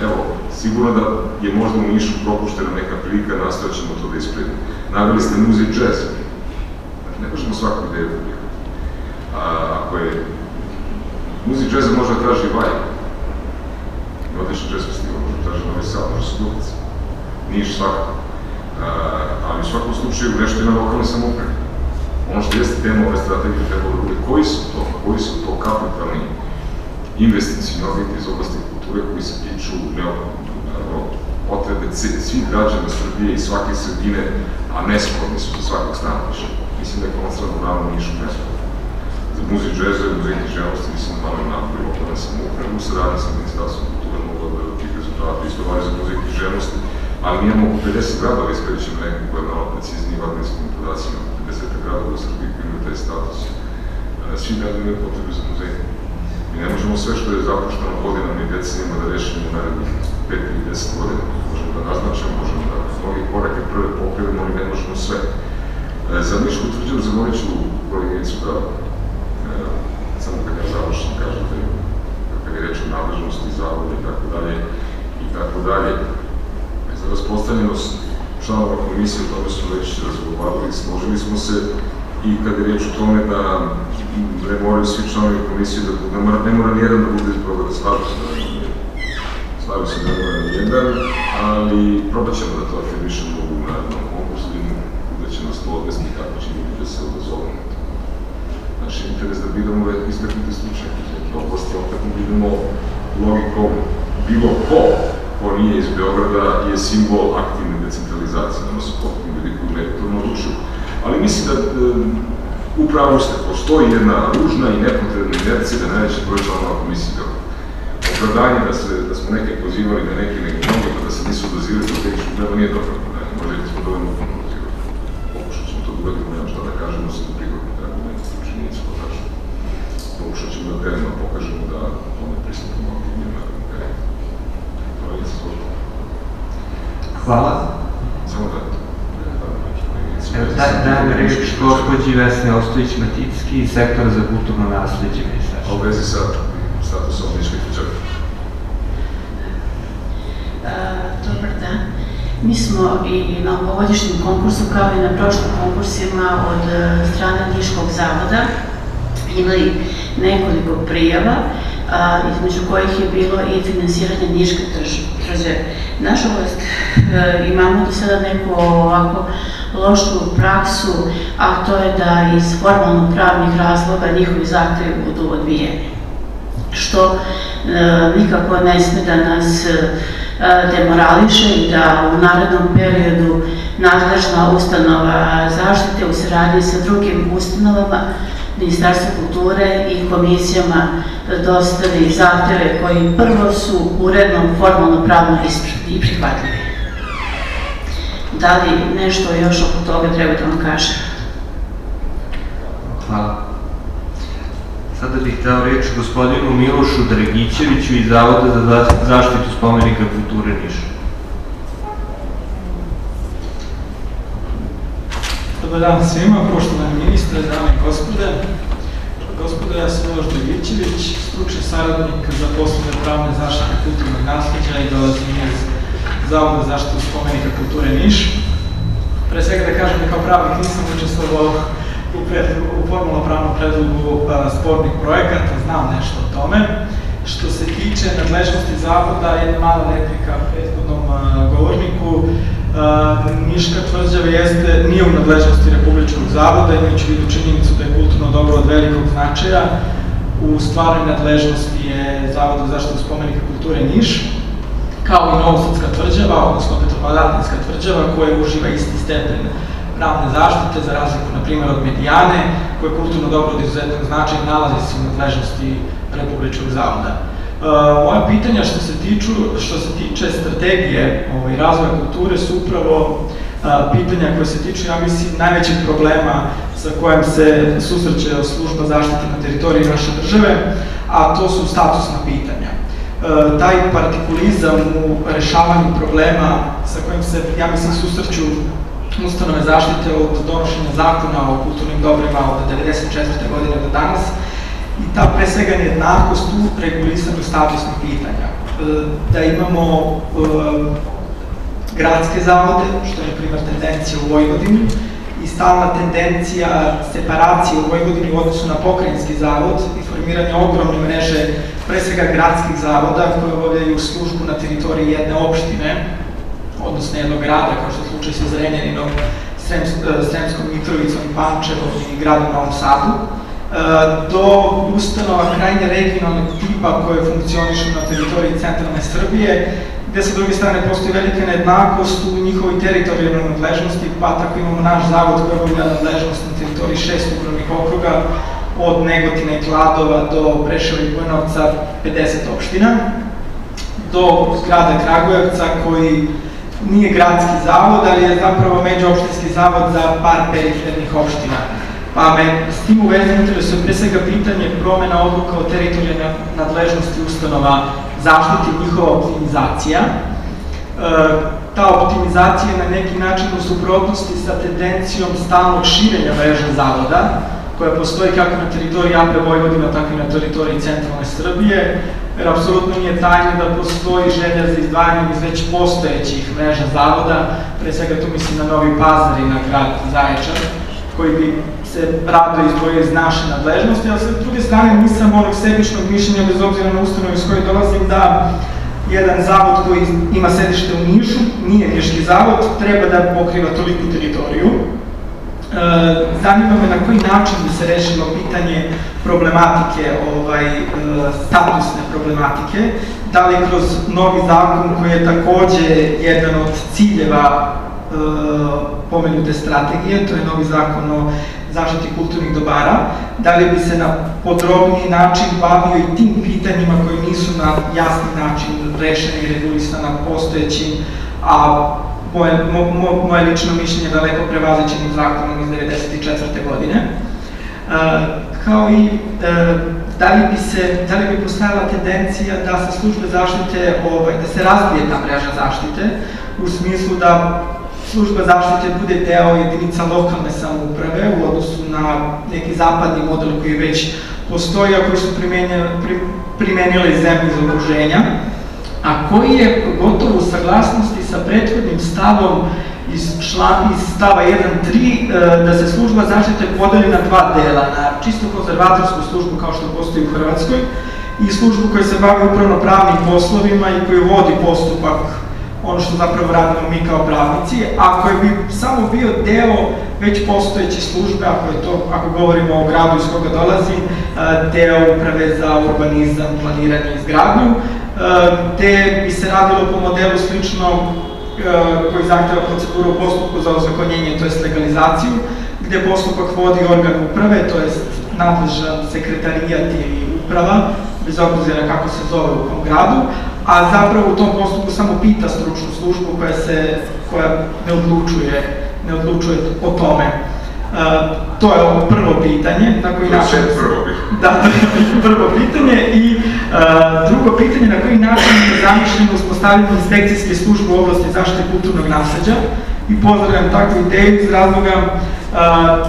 evo, sigurno da je možda u Nišu propuštena neka prilika, nastavit ćemo to da ispredimo. Naveli ste muzej džeza. Ne možemo svaku ideju da prihvatiti. Ako je muzej džeza može da traži vaj, i odličan džez festival, može da traži Novi Sad, se Dubica, Niš svakako. A, ali u svakom slučaju nešto na lokalne samouprave. Ono što jeste tema ove strategije treba da bude koji su to, koji su to kapitalni investicijni objekti iz oblasti kulture koji se tiču potrebe svih građana Srbije i svake sredine, a nesporni su za svakog stanovišta. Mislim da je koncert u Ravnom Nišu nesporni. Za muzej džeza i muzej književnosti mislim da malo napoli lokalne samouprave u saradnji sa Ministarstvom da da tih rezultata. Isto važi za muzej književnosti, ali mi imamo oko 50 gradova, iskreći ćemo nekom koje je malo precizniji vagninskim podacima, 50 gradova u Srbiji koji imaju taj status. E, Svi gradovi imaju potrebu za muzej. Mi ne možemo sve što je zapušteno godinama i decenijama da rešimo u narednih 5 ili 10 godina. Možemo da naznačamo, možemo da mnogi korake prve pokrivimo, ali ne možemo sve. E, Za Nišku tvrđavu zamolit ću koleginicu da e, samo kad ja završim, kažete, kad je reč o nadležnosti, zavoda i tako dalje, i tako dalje. za raspostavljenost članova komisije, o tome smo već razgovarali, složili smo se i kada je riječ o tome da ne moraju svi članovi komisije da ne mora, ne mora nijedan da bude iz toga da slavi se da slavi se da ne mora nijedan, ali probat ćemo da to afirmišemo u narednom konkursu, da će nas to odvesti kako će ljudi da se odazovemo. Naš interes da bidamo istaknute stručnjake iz neke oblasti, opet ne vidimo logikom bilo ko ko nije iz Beograda je simbol aktivne decentralizacije, nama su potpuno ljudi koji meritorno odlučuju. Ali mislim da upravo ste, postoji jedna ružna i nepotrebna inercija da najveći broj članova komisije kao opravdanje da, se, da smo neke pozivali na neke nego mnogo, pa da se nisu dozirali do tehničkog nema nije dobro. Ne, možda da smo dovoljno puno dozirali. Pokušat ćemo to da uradimo, nemam šta da kažemo, da se to prihvatimo argument, činjenicu to kažemo. Pokušat ćemo da tereno pokažemo da tome pristupimo aktivnije na terenu. Hvala. Samo da... Da, dajem reč gospođi Vesne Ostojić-Maticki iz sektora za kulturno nasljeđe A ministarstva. u vezi sa statusom Niških tečaka. E, Dobar dan. Mi smo i na ovogodišnjem konkursu, kao i na prošlim konkursima od e, strane Niškog zavoda, imali nekoliko prijava, a, između kojih je bilo i finansiranje Niške tvrđe. Nažalost, e, imamo do sada neku ovako lošu praksu, a to je da iz formalno pravnih razloga njihovi zahtevi budu odbijeni što e, nikako ne sme da nas e, demorališe i da u narednom periodu nadležna ustanova zaštite u saradnji sa drugim ustanovama Ministarstva kulture i komisijama dostavi zahteve koji prvo su uredno formalno pravno i prihvatljivi. Da li nešto još oko toga treba da vam kažem? Hvala. Sada bih dao reč gospodinu Milošu Dragićeviću iz Zavoda za za- zaštitu spomenika kulture Niša. Dobar dan svima, poštovani ministre, dame i gospode. Gospodo, ja sam Miloš Dragićević, stručni saradnik za poslove pravne zaštite kulturnog nasljeđa i dolazim iz Zavoda za zaštitu spomenika kulture Niš. Pre svega da kažem da kao pravnik nisam učestvovao u, predlogu, u formalno pravnom predlogu spornih projekata, znam nešto o tome. Što se tiče nadležnosti zavoda, jedna mala replika prethodnom govorniku, Niška tvrđava jeste, nije u nadležnosti Republičkog zavoda, imajući vidu činjenicu da je kulturno dobro od velikog značaja. U stvarnoj nadležnosti je Zavod za zaštitu spomenika kulture Niš, kao i Novosadska tvrđava, odnosno Petrovaradinska tvrđava, koja uživa isti stepen pravne zaštite, za razliku, na primjer, od Medijane, koje je kulturno dobro od izuzetnog značaja nalazi se u nadležnosti Republičkog zavoda. E, moja pitanja što se, tiču, što se tiče strategije ovaj, razvoja kulture su upravo a, pitanja koje se tiču, ja mislim, najvećih problema sa kojim se susreće služba zaštite na teritoriji naše države, a to su statusna pitanja. E, taj partikulizam u rešavanju problema sa kojim se, ja mislim, susreću ustanove zaštite od donošenja zakona o kulturnim dobrima od 1994. godine do danas i ta pre svega nejednakost u regulisanju statusnih pitanja. E, da imamo e, gradske zavode, što je, na primjer, tendencija u Vojvodini, i stalna tendencija separacije u Vojvodini u odnosu na pokrajinski zavod i formiranje ogromne mreže, pre svega gradskih zavoda, koje obavljaju službu na teritoriji jedne opštine, odnosno jednog grada, kao što je slučaj sa Zrenjaninom, e, Sremskom Mitrovicom, Pančevom i gradom Novom Sadu, do ustanova krajnje regionalnog tipa koje funkcionišu na teritoriji centralne Srbije, gde sa druge strane postoji velika nejednakost u njihovoj teritorijalnoj nadležnosti, pa tako imamo naš zavod koji obavlja nadležnost na teritoriji šest upravnih okruga, od Negotina i Kladova do Preševa i Bujanovca 50 opština, do grada Kragujevca koji nije gradski zavod, ali je zapravo međuopštinski zavod za par perifernih opština. Pa me s tim u vezi interesuje pre svega pitanje promena odluka o teritorijalnoj nadležnosti ustanova zaštite i njihova optimizacija. E, ta optimizacija je na neki način u suprotnosti sa tendencijom stalnog širenja mreže zavoda, koja postoji kako na teritoriji AP Vojvodina, tako i na teritoriji centralne Srbije, jer apsolutno nije tajno da postoji želja za izdvajanjem iz već postojećih mreža zavoda, pre svega tu mislim na Novi Pazar i na grad Zaječar, koji bi se rado izdvojio iz naše nadležnosti, ali sa druge strane nisam onog sebičnog mišljenja, bez obzira na ustanovu iz koje dolazim, da jedan zavod koji ima sedište u Nišu, nije Niški zavod, treba da pokriva toliku teritoriju. E, zanima me na koji način bi se rešilo pitanje problematike, ovaj, e, statusne problematike, da li kroz novi zakon koji je takođe jedan od ciljeva e, pomenute strategije, to je novi zakon o zaštiti kulturnih dobara, da li bi se na podrobniji način bavio i tim pitanjima koji nisu na jasni način rešeni i regulisana postojećim, a moje, mo, mo, moje lično mišljenje daleko prevazećenim zakonom iz 1994. godine. E, kao i e, da li bi se, da li bi postojala tendencija da se službe zaštite, ovaj, da se razbije ta mreža zaštite, u smislu da služba zaštite bude deo jedinica lokalne samouprave u odnosu na neki zapadni model koji već postoji, a koji su primenile zemlje iz okruženja, a koji je gotovo u saglasnosti sa prethodnim stavom iz, iz stava 1.3 e, da se služba zaštite podeli na dva dela, na čisto konzervatorsku službu kao što postoji u Hrvatskoj i službu koja se bavi upravno-pravnim poslovima i koju vodi postupak ono što zapravo radimo mi kao pravnici, a koji bi samo bio deo već postojeće službe, ako je to, ako govorimo o gradu iz koga dolazim, e, deo uprave za urbanizam, planiranje i izgradnju, e, gde bi se radilo po modelu slično e, koji zahteva proceduru u postupku za ozakonjenje, to je legalizaciju, gde postupak vodi organ uprave, to je nadležan sekretarijat ili uprava, bez obzira kako se zove u kom gradu, a zapravo u tom postupku samo pita stručnu službu koja se, koja ne odlučuje, ne odlučuje o tome. Uh, to je ovo prvo pitanje, na koji način... prvo pitanje. Da, to je prvo pitanje i uh, drugo pitanje, na koji način je zamišljeno uspostavljanje inspekcijske službe u oblasti zaštite kulturnog nasleđa i pozdravljam takvu ideju iz razloga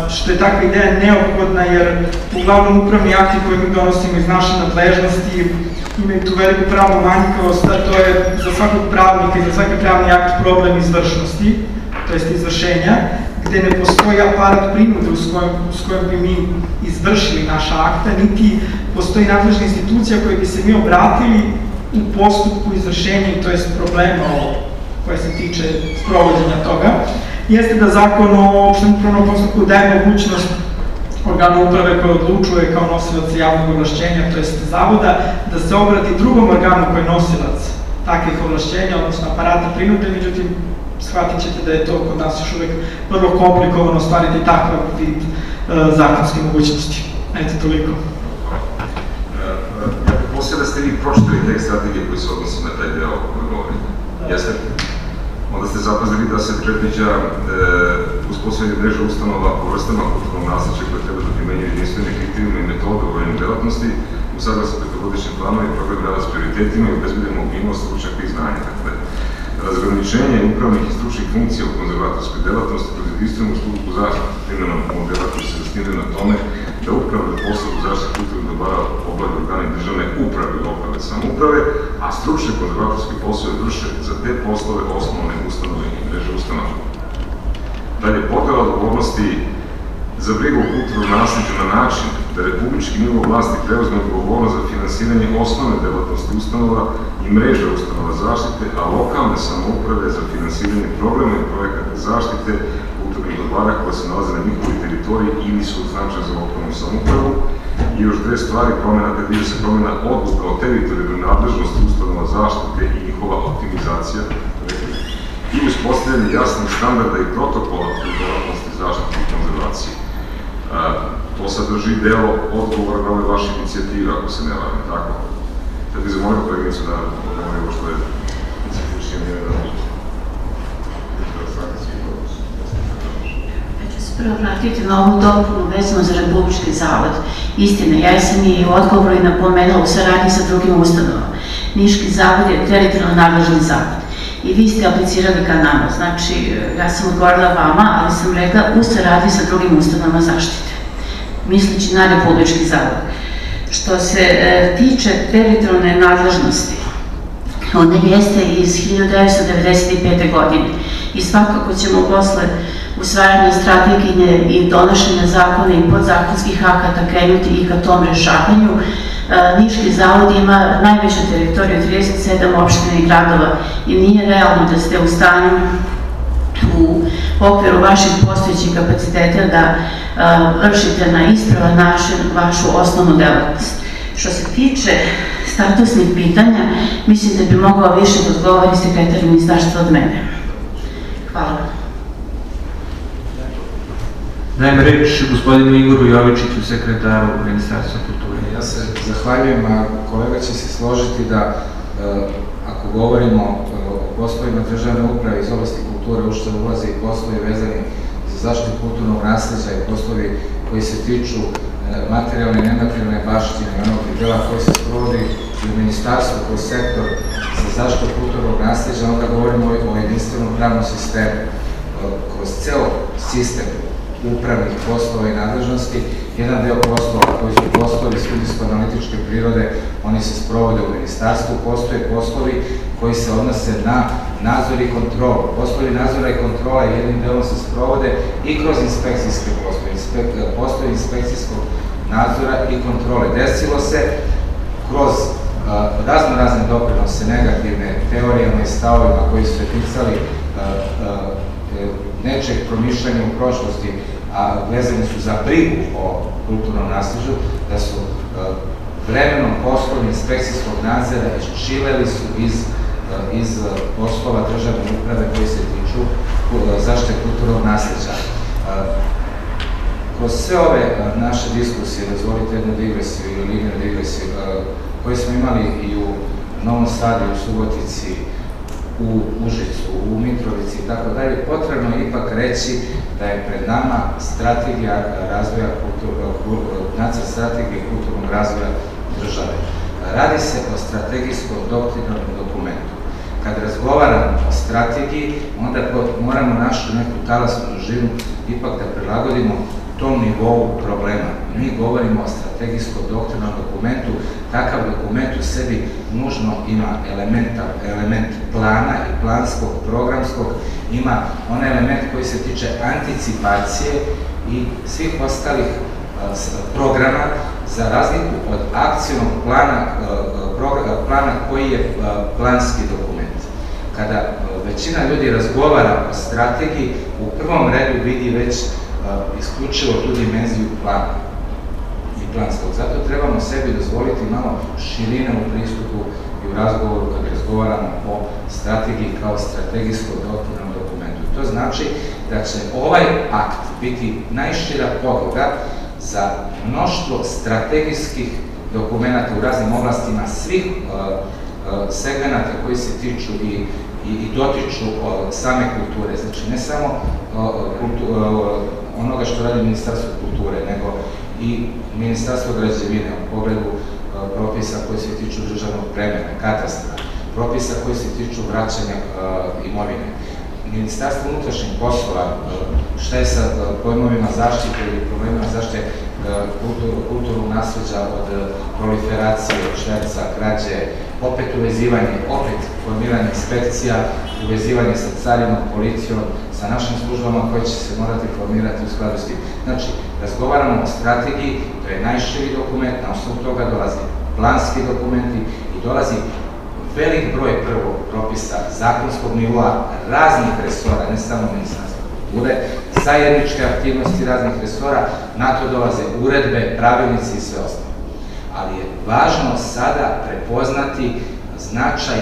što je takva ideja neophodna jer uglavnom upravni akti koje mi donosimo iz naše nadležnosti imaju tu veliku pravnu manjkavost, a to je za svakog pravnika i za svaki pravni akt problem izvršnosti, to jest izvršenja, gde ne postoji aparat prinude s kojom, bi mi izvršili naša akta, niti postoji nadležna institucija koja bi se mi obratili u postupku izvršenja, to jest problema koje se tiče sprovođenja toga, jeste da zakon o opštem upravnom postupku daje mogućnost organu uprave koje odlučuje kao nosilac javnog ovlašćenja, to jest zavoda, da se obrati drugom organu koji je nosilac takvih ovlašćenja, odnosno aparata prinude, međutim, shvatit ćete da je to kod nas još uvek vrlo komplikovano stvariti takav vid e, zakonske mogućnosti. Eto, toliko. Ja pretpostavljam da ste vi pročitali tekst strategije koji se odnosi na taj deo koji govorite. Jeste? Onda ste zapazili da se predviđa e, uspostavljanje mreža ustanova po vrstama kulturnog nasleđa koje treba da primenjuju jedinstvene kriterijume i metode u ovim delatnosti, u saglasu petogodišnjem planu i program rada s prioritetima i obezbedimo mobilnost stručnjaka i znanja. Dakle, razgraničenje upravnih i stručnih funkcija u konzervatorskoj delatnosti kroz jedinstvenu službu zaštite primjenom modela koji se zasnivaju na tome da upravlja posao u kulturnih dobara obavlja organi državne uprave i lokalne samuprave, a stručne konzervatorske poslove vrše za te poslove osnovne ustanove i mreže ustanova. Dalje, podela odgovornosti za brigu o kulturnom nasljeđu na način da republički nivo vlasti preuzme odgovornost za finansiranje osnovne delatnosti ustanova i mreže ustanova zaštite, a lokalne samouprave za finansiranje programa i projekata zaštite kulturnih dobara koje se nalaze na njihovoj teritoriji ili su značaj za lokalnu samoupravu. I još dve stvari, promjena, predviđa se promjena odluka o teritorijalnoj nadležnosti ustanova zaštite i njihova optimizacija i uspostavljanje jasnih standarda i protokola u delatnosti zaštite i konzervacije. To sadrži deo odgovora na ove vaše inicijative, ako se ne varam, tako? Sad bih zamolio koleginicu da odgovori ovo što je specifičnije mjere da prvo vratiti na ovu dopunu vezano za Republički zavod. Istina, ja sam i u odgovoru i napomenula u saradnji sa drugim ustanovama. Niški zavod je teritorijalno nadležni zavod. I vi ste aplicirali ka nama, znači ja sam odgovorila vama, ali sam rekla u saradnji sa drugim ustanovama zaštite, misleći na Republički zavod. Što se e, tiče teritorijalne nadležnosti, ona jeste iz 1995. godine i svakako ćemo posle usvajanja strategije i donošenja zakona i podzakonskih akata krenuti i ka tom rešavanju. E, Niški zavod ima najveću teritoriju, 37 opština i gradova i nije realno da ste u stanju u okviru vaših postojećih kapaciteta da vršite na ispravan način vašu osnovnu delatnost. Što se tiče statusnih pitanja, mislim da bi mogao više da odgovori sekretar ministarstva od mene. Hvala. Dajem reč gospodinu Igoru Jovičiću, sekretaru Ministarstva kulture. Ja se zahvaljujem, a kolega će se složiti da e, ako govorimo e, o poslovima državne uprave iz oblasti kulture, u što ulaze i poslovi vezani za zaštitu kulturnog nasljeđa i poslovi koji se tiču e, materijalne i nematerijalne baštine i onog dela koji se sprovodi u ministarstvu koji sektor za zaštitu kulturnog nasljeđa, onda govorimo o jedinstvenom pravnom sistemu. Kroz ceo sistem upravnih poslova i nadležnosti. Jedan deo poslova koji su poslovi studijsko-analitičke prirode, oni se sprovode u ministarstvu, postoje poslovi koji se odnose na nadzor i kontrolu. Poslovi nadzora i kontrola jednim delom se sprovode i kroz inspekcijske poslove, Inspek, poslovi inspekcijskog nadzora i kontrole. Desilo se kroz razno razne doprinose negativne teorijama i stavovima koji su se ticali nečeg promišljanja u prošlosti, a vezani su za brigu o kulturnom nasljeđu, da su e, vremenom poslovi inspekcijskog nadzora iščileli su iz, e, iz poslova državne uprave koji se tiču e, zaštite kulturnog nasljeđa. Kroz sve ove naše diskusije, dozvolite jednu digresiju ili liniju digresiju, koje smo imali i u Novom Sadu, u Subotici, u Užicu, u Mitrovici i tako dalje, potrebno je ipak reći da je pred nama strategija razvoja nacrt strategije kulturnog razvoja države. Radi se o strategijskom doktrinarnom dokumentu. Kad razgovaramo o strategiji, onda moramo našu neku talasnu dužinu ipak da prilagodimo tom nivou problema. Mi govorimo o strategijskom doktrinalnom dokumentu, takav dokument u sebi nužno ima elementa, element plana i planskog, programskog, ima onaj element koji se tiče anticipacije i svih ostalih programa za razliku od akcijnog plana, plana koji je planski dokument. Kada većina ljudi razgovara o strategiji, u prvom redu vidi već isključivo tu dimenziju plana i planskog. Zato trebamo sebi dozvoliti malo širine u pristupu i u razgovoru kad razgovaramo o strategiji kao strategijskom doktornom dokumentu. To znači da će ovaj akt biti najšira podloga za mnoštvo strategijskih dokumenta u raznim oblastima svih segmenata koji se tiču i, i dotiču same kulture. Znači ne samo onoga što radi Ministarstvo kulture, nego i Ministarstvo građevine u pogledu e, propisa koji se tiču državnog premena, katastra, propisa koji se tiču vraćanja e, imovine. Ministarstvo unutrašnjih poslova, e, šta je sa pojmovima zaštite ili problemima zaštite kulturnog nasleđa od proliferacije, šverca, krađe, opet uvezivanje, opet formiranje inspekcija, uvezivanje sa carinom, policijom, sa našim službama koje će se morati formirati u skladu s tim. Znači, razgovaramo o strategiji, to je najširi dokument, na osnovu toga dolazi planski dokumenti i dolazi velik broj prvo propisa zakonskog nivoa raznih resora, ne samo ministarstva kulture, zajedničke aktivnosti raznih resora, na to dolaze uredbe, pravilnici i sve ostalo. Ali je važno sada prepoznati značaj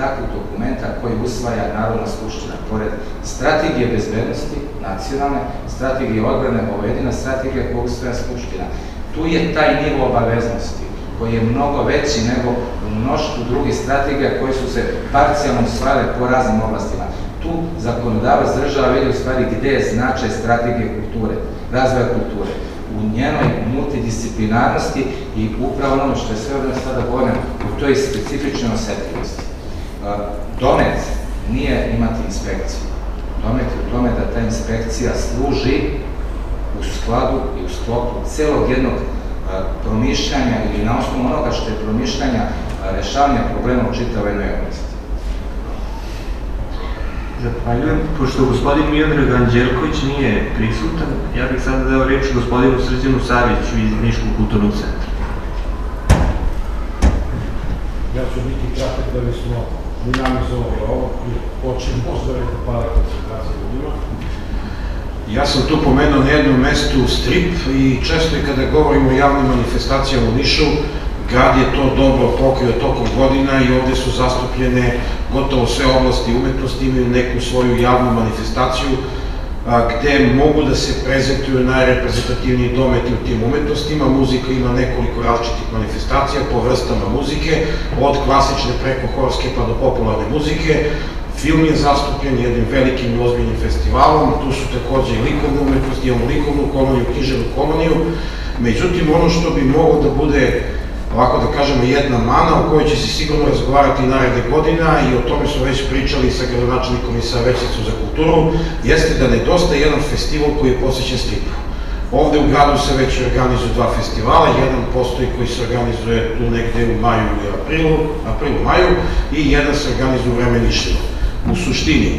takvog dokumenta koji usvaja Narodna skupština. Pored strategije bezbednosti nacionalne, strategije odbrane, ovo je jedina strategija koju usvaja skupština. Tu je taj nivo obaveznosti koji je mnogo veći nego u mnoštvu drugih strategija koje su se parcijalno usvajale po raznim oblastima. Tu zakonodavac država vidi u stvari gde je značaj strategije kulture, razvoja kulture u njenoj multidisciplinarnosti i upravo ono što je sve nas sada govorim, u toj specifičnoj osetljivosti. Domet nije imati inspekciju. Domet je u tome da ta inspekcija služi u skladu i u sklopu celog jednog promišljanja ili na osnovu onoga što je promišljanja rešavanja problema u čitavoj jednoj oblasti. Zahvaljujem. Pošto gospodin Miodrag Anđelković nije prisutan, ja bih sada dao reč gospodinu Srđanu Saviću iz Niškog kulturnog centra. Ja ću biti kratak da bismo dinamizovali ovo i počeli možda da pada koncentracija ljudima. Ja sam tu pomenuo na jednom mestu strip i često i kada govorimo o javnim manifestacijama u Nišu, grad je to dobro pokrio tokom godina i ovde su zastupljene gotovo sve oblasti umetnosti, imaju neku svoju javnu manifestaciju gde mogu da se prezentuju najreprezentativniji dometi u tim umetnostima. Muzika ima nekoliko različitih manifestacija po vrstama muzike, od klasične preko horske pa do popularne muzike. Film je zastupljen jednim velikim i ozbiljnim festivalom, tu su takođe i likovne umetnosti, imamo likovnu koloniju, književnu koloniju, međutim ono što bi moglo da bude ovako da kažemo, jedna mana o kojoj će se sigurno razgovarati i naredne godina i o tome smo već pričali sa gradonačelnikom i sa većnicom za kulturu, jeste da nedostaje jedan festival koji je posvećen stripu. Ovde u gradu se već organizuju dva festivala, jedan postoji koji se organizuje tu negde u maju ili aprilu, aprilu, maju, i jedan se organizuje u vreme Nišljiva. U suštini,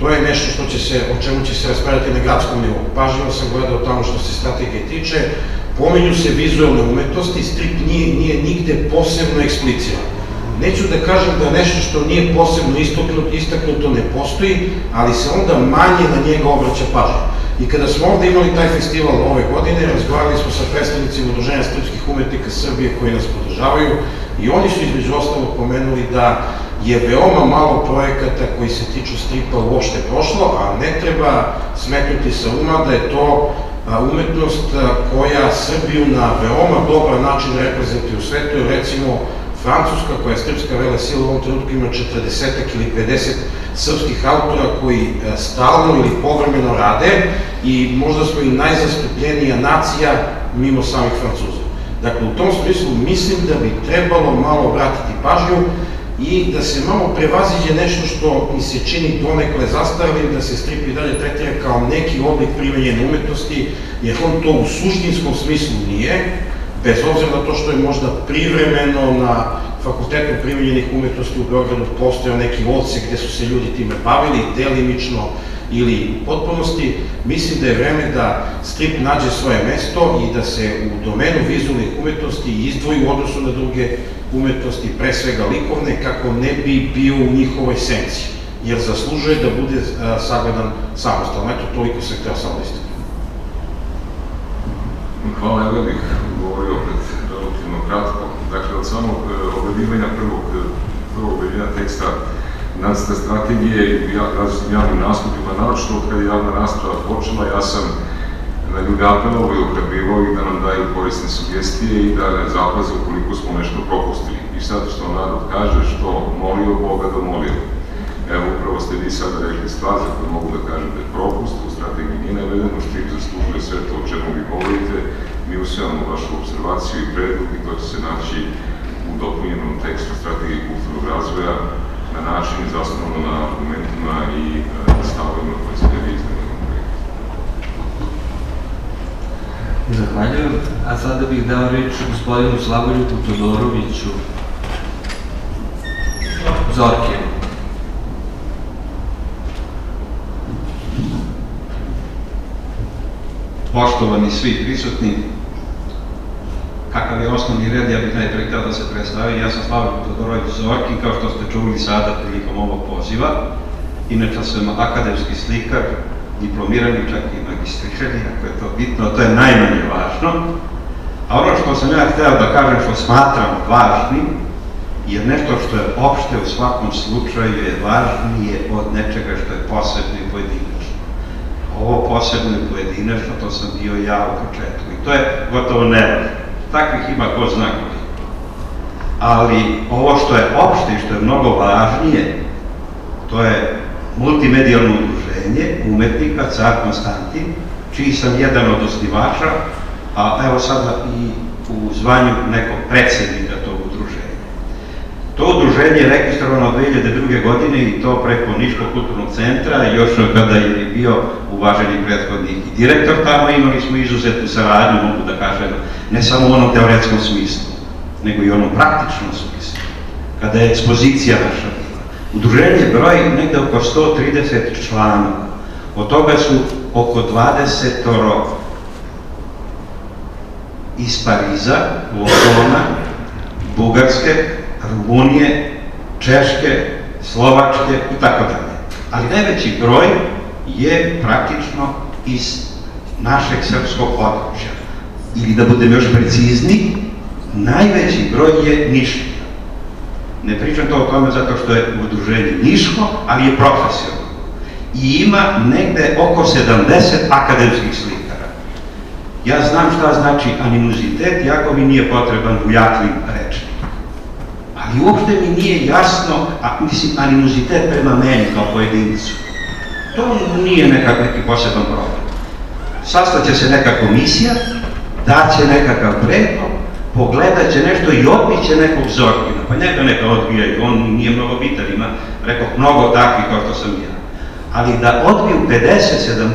to je nešto što će se, o čemu će se raspravljati na gradskom nivou. Pažljivo sam gledao tamo što se strategije tiče, Pomenju se vizualne umetnosti, strip nije, nije nigde posebno ekspliciran. Neću da kažem da nešto što nije posebno istaknuto, ne postoji, ali se onda manje na njega obraća pažnja. I kada smo ovde imali taj festival ove godine, razgovarali smo sa predstavnicima Udruženja stripskih umetnika Srbije koji nas podržavaju i oni su između ostalog pomenuli da je veoma malo projekata koji se tiču stripa uopšte prošlo, a ne treba smetnuti sa uma da je to umetnost koja Srbiju na veoma dobar način reprezentuje u svetu, recimo Francuska, koja je srpska vela sila u ovom trenutku ima 40 ili 50 srpskih autora koji stalno ili povremeno rade i možda smo i najzastupljenija nacija mimo samih Francuza. Dakle, u tom smislu mislim da bi trebalo malo obratiti pažnju i da se malo prevaziđe nešto što mi se čini donekle zastarali, da se strip i dalje tretira kao neki oblik primenjene umetnosti, jer on to u suštinskom smislu nije, bez obzira na to što je možda privremeno na fakultetu primenjenih umetnosti u Beogradu postojao neki odsek gde su se ljudi time bavili, delimično ili u potpunosti, mislim da je vreme da strip nađe svoje mesto i da se u domenu vizualnih umetnosti izdvoji u odnosu na druge umetnosti, pre svega likovne, kako ne bi bio u njihovoj senci, jer zaslužuje da bude sagledan samostalno. Eto, toliko se hteo samo da Hvala, ja bih govorio opet relativno kratko. Dakle, od samog e, objavljivanja prvog, e, prvog teksta nacrta strategije i različitim javnim nastupima, naročito od kada je javna rasprava počela, ja sam ljude apelovao i ohrabrivao ih da nam daju korisne sugestije i da ne zapaze ukoliko smo nešto propustili. I sad što narod kaže, što molio Boga da molio. Evo, upravo ste vi sada rekli stvar za koju mogu da kažem da je propust, u strategiji nije navedeno, što ih zaslužuje sve to o čemu vi govorite. Mi usvijamo vašu observaciju i predlog i to će se naći u dopunjenom tekstu strategije kulturnog razvoja na način zasnovano na argumentima i e, stavovima koje ste vi Zahvaljujem. A sada bih dao reč gospodinu Slavoljuku Todoroviću. Zorke. Poštovani svi prisutni, kakav je osnovni red, ja bih najprej htio da se predstavi. Ja sam Slavljuk Todorović Zorki, kao što ste čuli sada prilikom ovog poziva. Inače sam akademski slikar, diplomirani čak i magistrirani, ako je to bitno, to je najmanje važno. A ono što sam ja hteo da kažem, što smatram važnim, je nešto što je opšte u svakom slučaju je važnije od nečega što je posebno i pojedinačno. Ovo posebno i pojedinačno, to sam bio ja u početku i to je gotovo nevažno. Takvih ima ko zna koliko. Ali ovo što je opšte i što je mnogo važnije, to je multimedijalno udruženje umetnika Car Konstantin, čiji sam jedan od osnivača, a evo sada i u zvanju nekog predsednika tog udruženja. To udruženje je registrovano 2002. godine i to preko Niškog kulturnog centra, još kada je bio uvaženi prethodnik i direktor tamo, imali smo izuzetnu saradnju, mogu da kažem, ne samo u onom teoretskom smislu, nego i u onom praktičnom smislu. Kada je ekspozicija naša. Udruženje broji negde oko 130 članova. Od toga su oko 20 iz Pariza, Londona, Bugarske, Rumunije, Češke, Slovačke i tako dalje. Ali najveći broj je praktično iz našeg srpskog područja. Ili da budem još precizni, najveći broj je Niški. Ne pričam to o tome zato što je udruženje Niško, ali je profesionalno. I ima negde oko 70 akademskih slikara. Ja znam šta znači animozitet, jako mi nije potreban ujakljiv rečnik. Ali uopšte mi nije jasno, a, mislim, animozitet prema meni kao pojedincu. To nije nekak, neki poseban problem. Sastaće se neka komisija, daće nekakav predlog, pogledat će nešto i odbit će nekog Zorkina, pa njega neka odbijaju, on nije mnogo bitan, ima, rekao, mnogo takvih kao što sam ja. Ali da odbiju 50,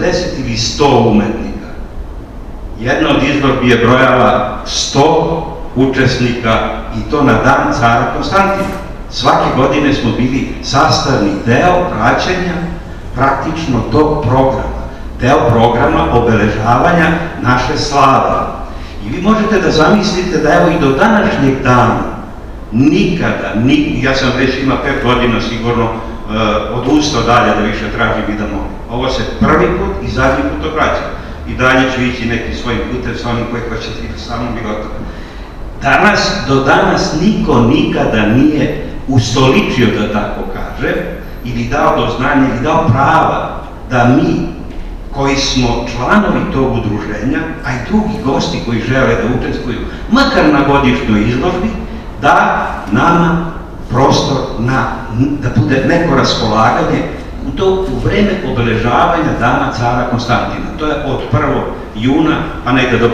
70 ili 100 umetnika, jedna od izborbi je brojala 100 učesnika i to na dan cara Konstantina. Svake godine smo bili sastavni deo praćenja praktično tog programa, deo programa obeležavanja naše slave. I vi možete da zamislite da evo i do današnjeg dana nikada, ni, ja sam već ima pet godina sigurno uh, odustao dalje da više tražim i da molim. Ovo se prvi put i zadnji put obraća. I dalje ću ići nekim svojim putem sa onim koji hoćete i sa mnom i gotovo. Danas, do danas niko nikada nije ustoličio, da tako kaže, ili dao do znanja, ili dao prava da mi, koji smo članovi tog udruženja, a i drugi gosti koji žele da učestvuju, makar na godišnjoj izložbi, da nama prostor na, da bude neko raspolaganje u to u vreme obeležavanja dana cara Konstantina. To je od 1. juna pa negde do 15.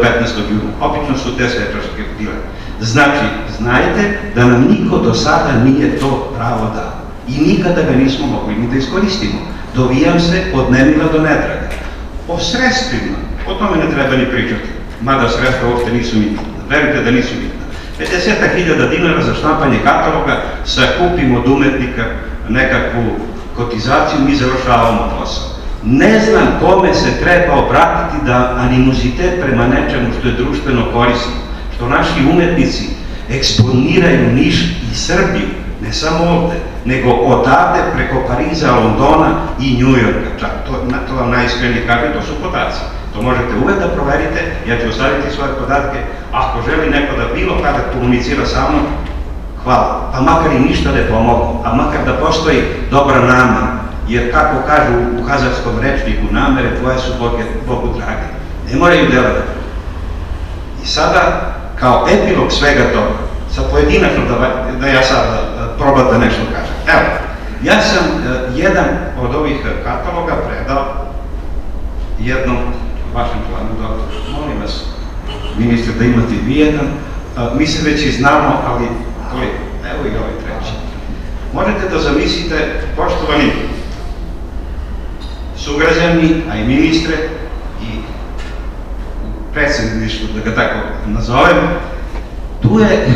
juna. Obično su te svečarske bile. Znači, znajte da nam niko do sada nije to pravo dao. I nikada ga nismo mogli ni da iskoristimo. Dovijam se od nemila do nedraga. O sredstvima, o tome ne treba ni pričati. Mada sredstva uopšte nisu bitna. Verujte da nisu bitna. 50.000 dinara za štampanje kataloga, sakupimo od umetnika nekakvu kotizaciju, mi završavamo posao. Ne znam kome se treba obratiti da animozitet prema nečemu što je društveno korisno, što naši umetnici eksponiraju Niš i Srbiju, ne samo ovde, nego odavde preko Pariza, Londona i Njujorka. Čak to, to vam najiskrenije kaže, to su podaci. To možete uvek da proverite, ja ću ostaviti svoje podatke. Ako želi neko da bilo kada komunicira sa mnom, hvala. Pa makar i ništa ne pomogu, a makar da postoji dobra nama, jer kako kažu u kazarskom rečniku, namere tvoje su Boge, Bogu drage. Ne moraju delati. I sada, kao epilog svega toga, sa pojedinačno da, da ja sad da, probam da nešto kažem. Evo, ja sam uh, jedan od ovih kataloga predao jednom vašem planu doktor. Molim vas, ministre, da imate vi jedan. Uh, mi se već i znamo, ali to je, evo i ovaj treći. Možete da zamislite, poštovani sugrađani, a i ministre, i predsedništvo, da ga tako nazovem, tu je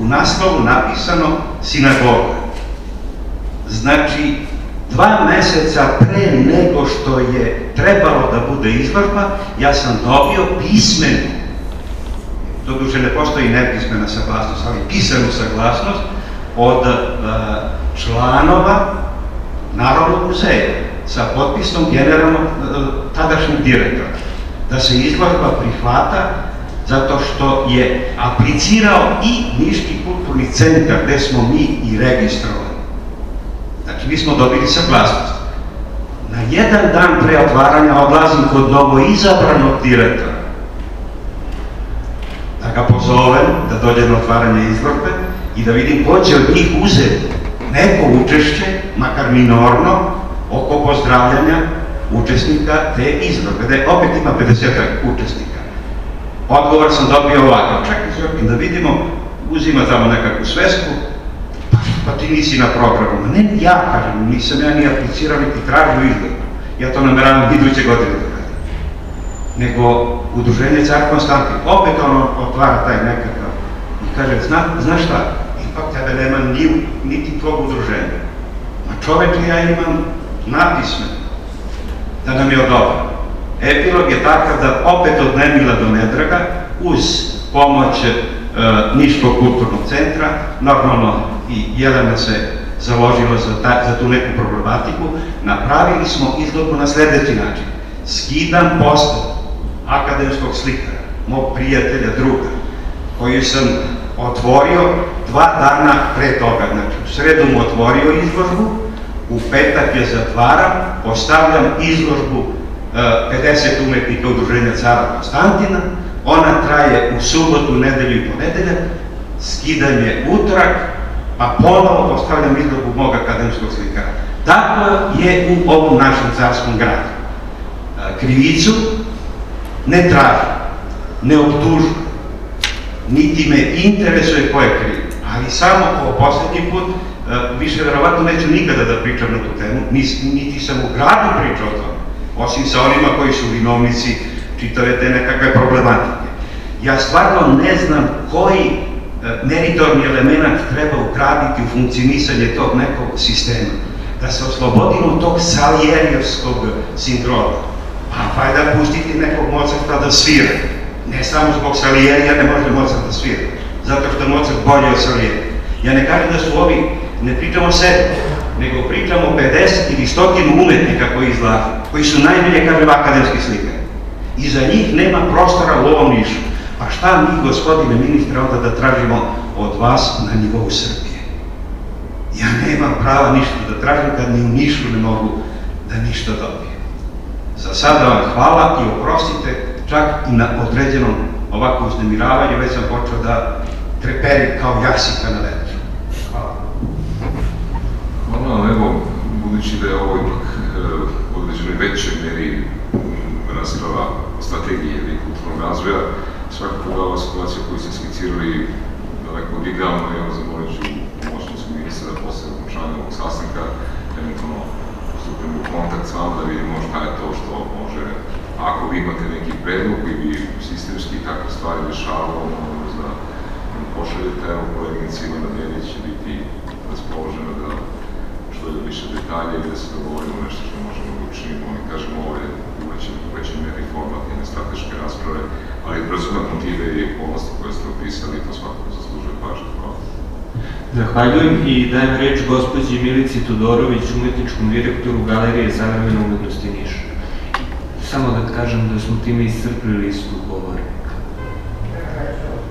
u naslovu napisano sinagoga. Znači, dva meseca pre nego što je trebalo da bude izložba, ja sam dobio pismenu, doduše ne postoji nepismena saglasnost, ali pisanu saglasnost od uh, članova Narodnog muzeja sa potpisom generalnog uh, tadašnjeg direktora da se izložba prihvata zato što je aplicirao i Niški kulturni centar gde smo mi i registrovali. Znači, mi smo dobili saglasnost. Na jedan dan pre otvaranja odlazim kod novo izabranog direktora da ga pozovem da dođe na otvaranje izložbe i da vidim ko će od njih uzeti neko učešće, makar minorno, oko pozdravljanja učesnika te izložbe, gde opet ima 50 učesnika. Odgovor sam dobio ovakav, čekaj Zorkin, da vidimo, uzima tamo nekakvu svesku, pa, ti nisi na programu. Ma ne, ja kažem, nisam ja ni aplicirao, niti tražio izgled. Ja to nameravam iduće godine da radim. nego udruženje Car Konstantin. Opet ono otvara taj nekakav i kaže, zna, znaš šta, ipak tebe nema ni, niti tvog udruženja. Ma čoveče, ja imam napisme da nam je odobro. Epilog je takav da opet od Nemila do Nedraga, uz pomoć e, Niškog kulturnog centra, normalno i Jelena se založila za, ta, za tu neku problematiku, napravili smo izlogu na sledeći način. Skidam postav akademskog slikara, mog prijatelja, druga, koju sam otvorio dva dana pre toga. Znači, u sredu mu otvorio izložbu, u petak je zatvaram, postavljam izložbu 50 umetnika udruženja cara Konstantina, ona traje u subotu, nedelju i ponedeljak, skidanje utorak, pa ponovo postavljam izlogu mog akademskog slikara. Tako je u ovom našem carskom gradu. Krivicu ne traži, ne optužu, niti me interesuje ko je kriv, ali samo kao poslednji put, više verovatno neću nikada da pričam na tu temu, niti sam u gradu pričao o tome, osim sa onima koji su vinovnici čitave te nekakve problematike. Ja stvarno ne znam koji meritorni element treba ukraditi u funkcionisanje tog nekog sistema. Da se oslobodimo tog salijerijevskog sindroma. Pa valjda pustiti nekog Mozarta da svira. Ne samo zbog Salijerija ne može Mozart da svira. Zato što Mozart bolje od Salijerija. Ja ne kažem da su ovi, ne pričamo sebi, nego pričamo o 50 ili 100 umetnika koji izlažu, koji su najbolje, kažem, akademski slikari. I za njih nema prostora u ovom nišu. Pa šta mi, gospodine ministre, onda da tražimo od vas na nivou Srbije? Ja nemam prava ništa da tražim kad ni u Nišu ne mogu da ništa dobijem. Za sada vam hvala i oprostite čak i na određenom ovako uznemiravanju, već sam počeo da treperim kao jasika na vetru. Hvala, evo, budući da je ovo ipak u određenoj većoj meri rasprava o strategiji ili kulturnog razvoja, svakako da ova situacija koju ste skicirali daleko idealno, evo zamolit ću pomoćnicu ministra da posle okončanja ovog sastanka eventualno stupimo u kontakt s vama da vidimo šta je to što može, ako vi imate neki predlog koji bi sistemski takve stvari rešavao, molim da pošaljete, evo koleginica Ivana Djelić će biti raspoložena da što je više detalje i da se dogovorimo nešto što možemo da učinimo i kažemo ovo je u većem, u većem meri format jedne strateške rasprave, ali razumem motive i okolnosti koje ste opisali i to svakako zaslužuje pažnju. Hvala. Zahvaljujem i dajem reč gospođi Milici Todorović, umetničkom direktoru Galerije Savremene umetnosti Niš. Samo da kažem da smo time iscrpili listu govornika.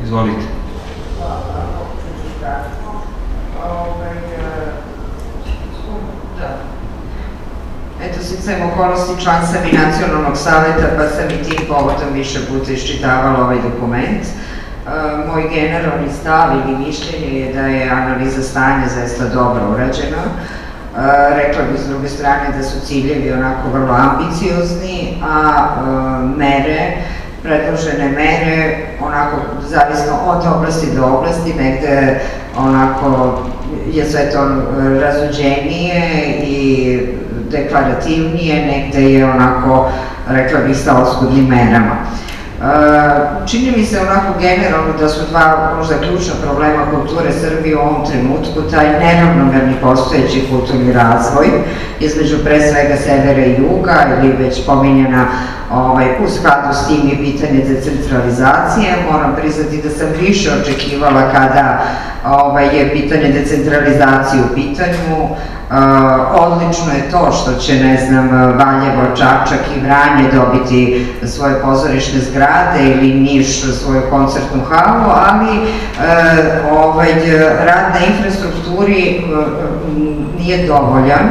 Izvolite. Eto, sticajem okolnosti član sam i nacionalnog saveta, pa sam i tim povodom više puta iščitavala ovaj dokument. Moj generalni stav ili mišljenje je da je analiza stanja zaista dobro urađena. Rekla bih s druge strane da su ciljevi onako vrlo ambiciozni, a mere, predložene mere, onako zavisno od oblasti do oblasti, negde onako je sve to razuđenije i deklarativnije, negde je onako, rekla bih, sa oskudnim merama. Čini mi se onako generalno da su dva možda ključna problema kulture Srbije u ovom trenutku, taj neravnomerni postojeći kulturni razvoj između pre svega severa i juga ili već pominjena ovaj, u skladu s tim je pitanje decentralizacije. Moram priznati da sam više očekivala kada ovaj, je pitanje decentralizacije u pitanju. Odlično je to što će, ne znam, Valjevo, Čačak i Vranje dobiti svoje pozorišne zgrade ili Niš svoju koncertnu halu, ali uh, ovaj, rad na infrastrukturi uh, nije dovoljan.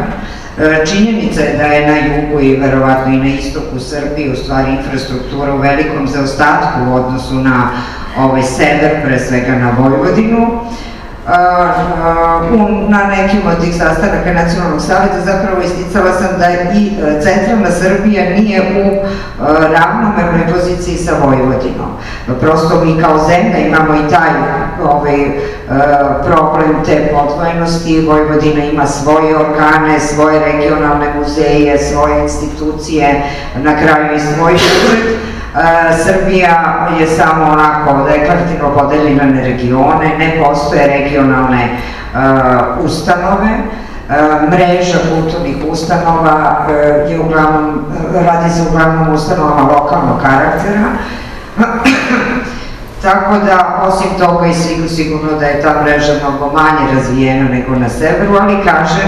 Činjenica je da je na jugu i verovatno i na istoku Srbije u stvari infrastruktura u velikom zaostatku u odnosu na ovaj sever, pre svega na Vojvodinu na nekim od tih sastanaka Nacionalnog savjeta zapravo isticala sam da i centralna Srbija nije u ravnomernoj poziciji sa Vojvodinom. Prosto mi kao zemlja imamo i taj ovaj, problem te podvojenosti. Vojvodina ima svoje organe, svoje regionalne muzeje, svoje institucije, na kraju i svoj budžet Srbija je samo onako deklarativno podeljena na regione, ne postoje regionalne ustanove, mreža kulturnih ustanova je uglavnom, radi se uglavnom ustanovama lokalnog karaktera, (clears throat) Tako da, osim toga i sigurno da je ta mreža mnogo manje razvijena nego na severu, ali kaže,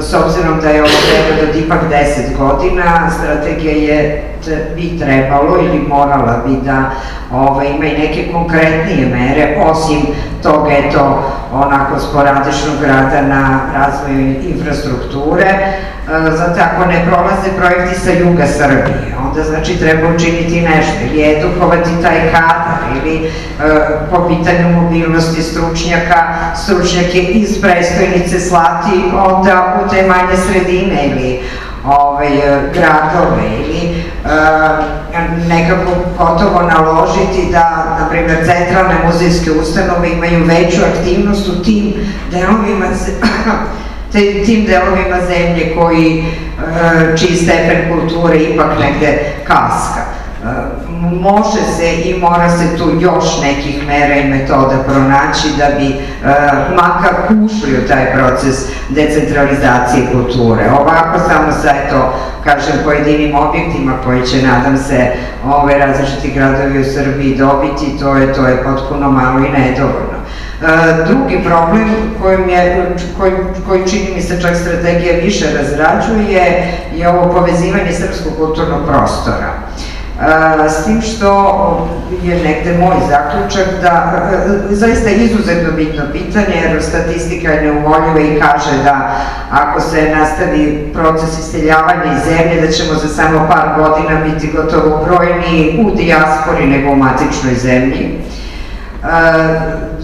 s obzirom da je ovo period od ipak 10 godina, strategija je bi trebalo ili morala bi da ovaj, ima i neke konkretnije mere, osim tog eto onako sporadičnog rada na razvoju infrastrukture, e, zato ako ne prolaze projekti sa juga Srbije, onda znači treba učiniti nešto. Ili edukovati taj kadar ili e, po pitanju mobilnosti stručnjaka, stručnjake iz prestojnice slati onda u te manje sredine ili ovaj, gradove ili nekako gotovo naložiti da, na primjer, centralne muzejske ustanove imaju veću aktivnost u tim delovima (laughs) tim delovima zemlje koji, uh, čiji stepen kulture ipak negde kaska može se i mora se tu još nekih mera i metoda pronaći da bi e, makar ušli u taj proces decentralizacije kulture. Ovako samo sa, eto, kažem, pojedinim objektima koji će, nadam se, ove različiti gradovi u Srbiji dobiti, to je, to je potpuno malo i nedovoljno. E, drugi problem kojim je, koji, koji čini mi se čak strategija više razrađuje je ovo povezivanje srpskog kulturnog prostora. S tim što je negde moj zaključak da zaista je izuzetno bitno pitanje jer statistika je neuvoljiva i kaže da ako se nastavi proces isteljavanja iz zemlje da ćemo za samo par godina biti gotovo brojni u dijaspori nego u matičnoj zemlji.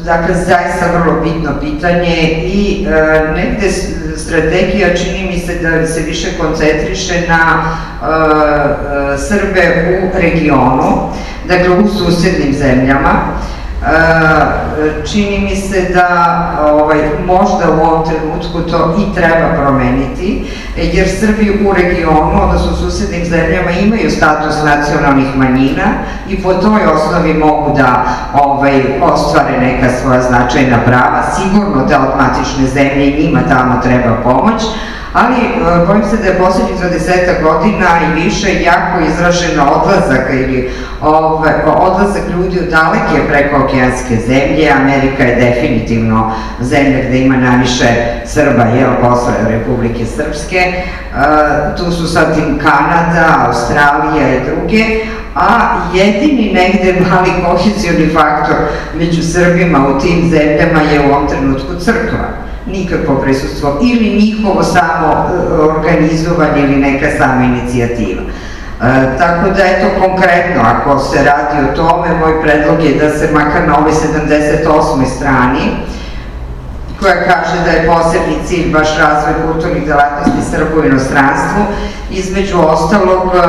Dakle, zaista vrlo bitno pitanje i negde strategija čini mi se da se više koncentriše na uh, Srbe u regionu, dakle u susednim zemljama. Uh, čini mi se da ovaj, možda u ovom trenutku to i treba promeniti, jer Srbi u regionu, odnosno susednim zemljama, imaju status nacionalnih manjina i po toj osnovi mogu da ovaj, ostvare neka svoja značajna prava. Sigurno da od matične zemlje njima tamo treba pomoć, ali e, bojim se da je poslednjih 20 godina i više jako izraženo odlazak ili ove, odlazak ljudi u daleke prekookeanske zemlje. Amerika je definitivno zemlja gde ima najviše Srba, jel, posle Republike Srpske. E, tu su sad im Kanada, Australija i druge, a jedini negde mali kohezijoni faktor među Srbima u tim zemljama je u ovom trenutku crkva nikakvo prisustvo ili njihovo samo e, organizovanje ili neka sama inicijativa. E, tako da, eto, konkretno, ako se radi o tome, moj predlog je da se makar na ovoj 78. strani, koja kaže da je posebni cilj baš razvoj kulturnih delatnosti Srbu u inostranstvu, između ostalog e,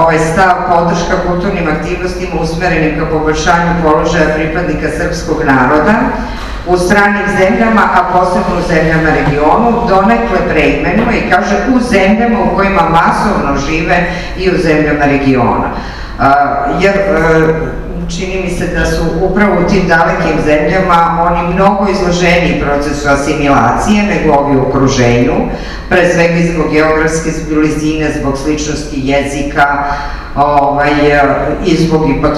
ovaj stav podrška kulturnim aktivnostima usmerenim ka poboljšanju položaja pripadnika srpskog naroda, u stranim zemljama, a posebno u zemljama regionu, donekle preimenuje i kaže u zemljama u kojima masovno žive i u zemljama regiona. jer e, čini mi se da su upravo u tim dalekim zemljama oni mnogo izloženiji procesu asimilacije nego ovi u okruženju, pre svega zbog geografske blizine, zbog sličnosti jezika, ovaj, i zbog ipak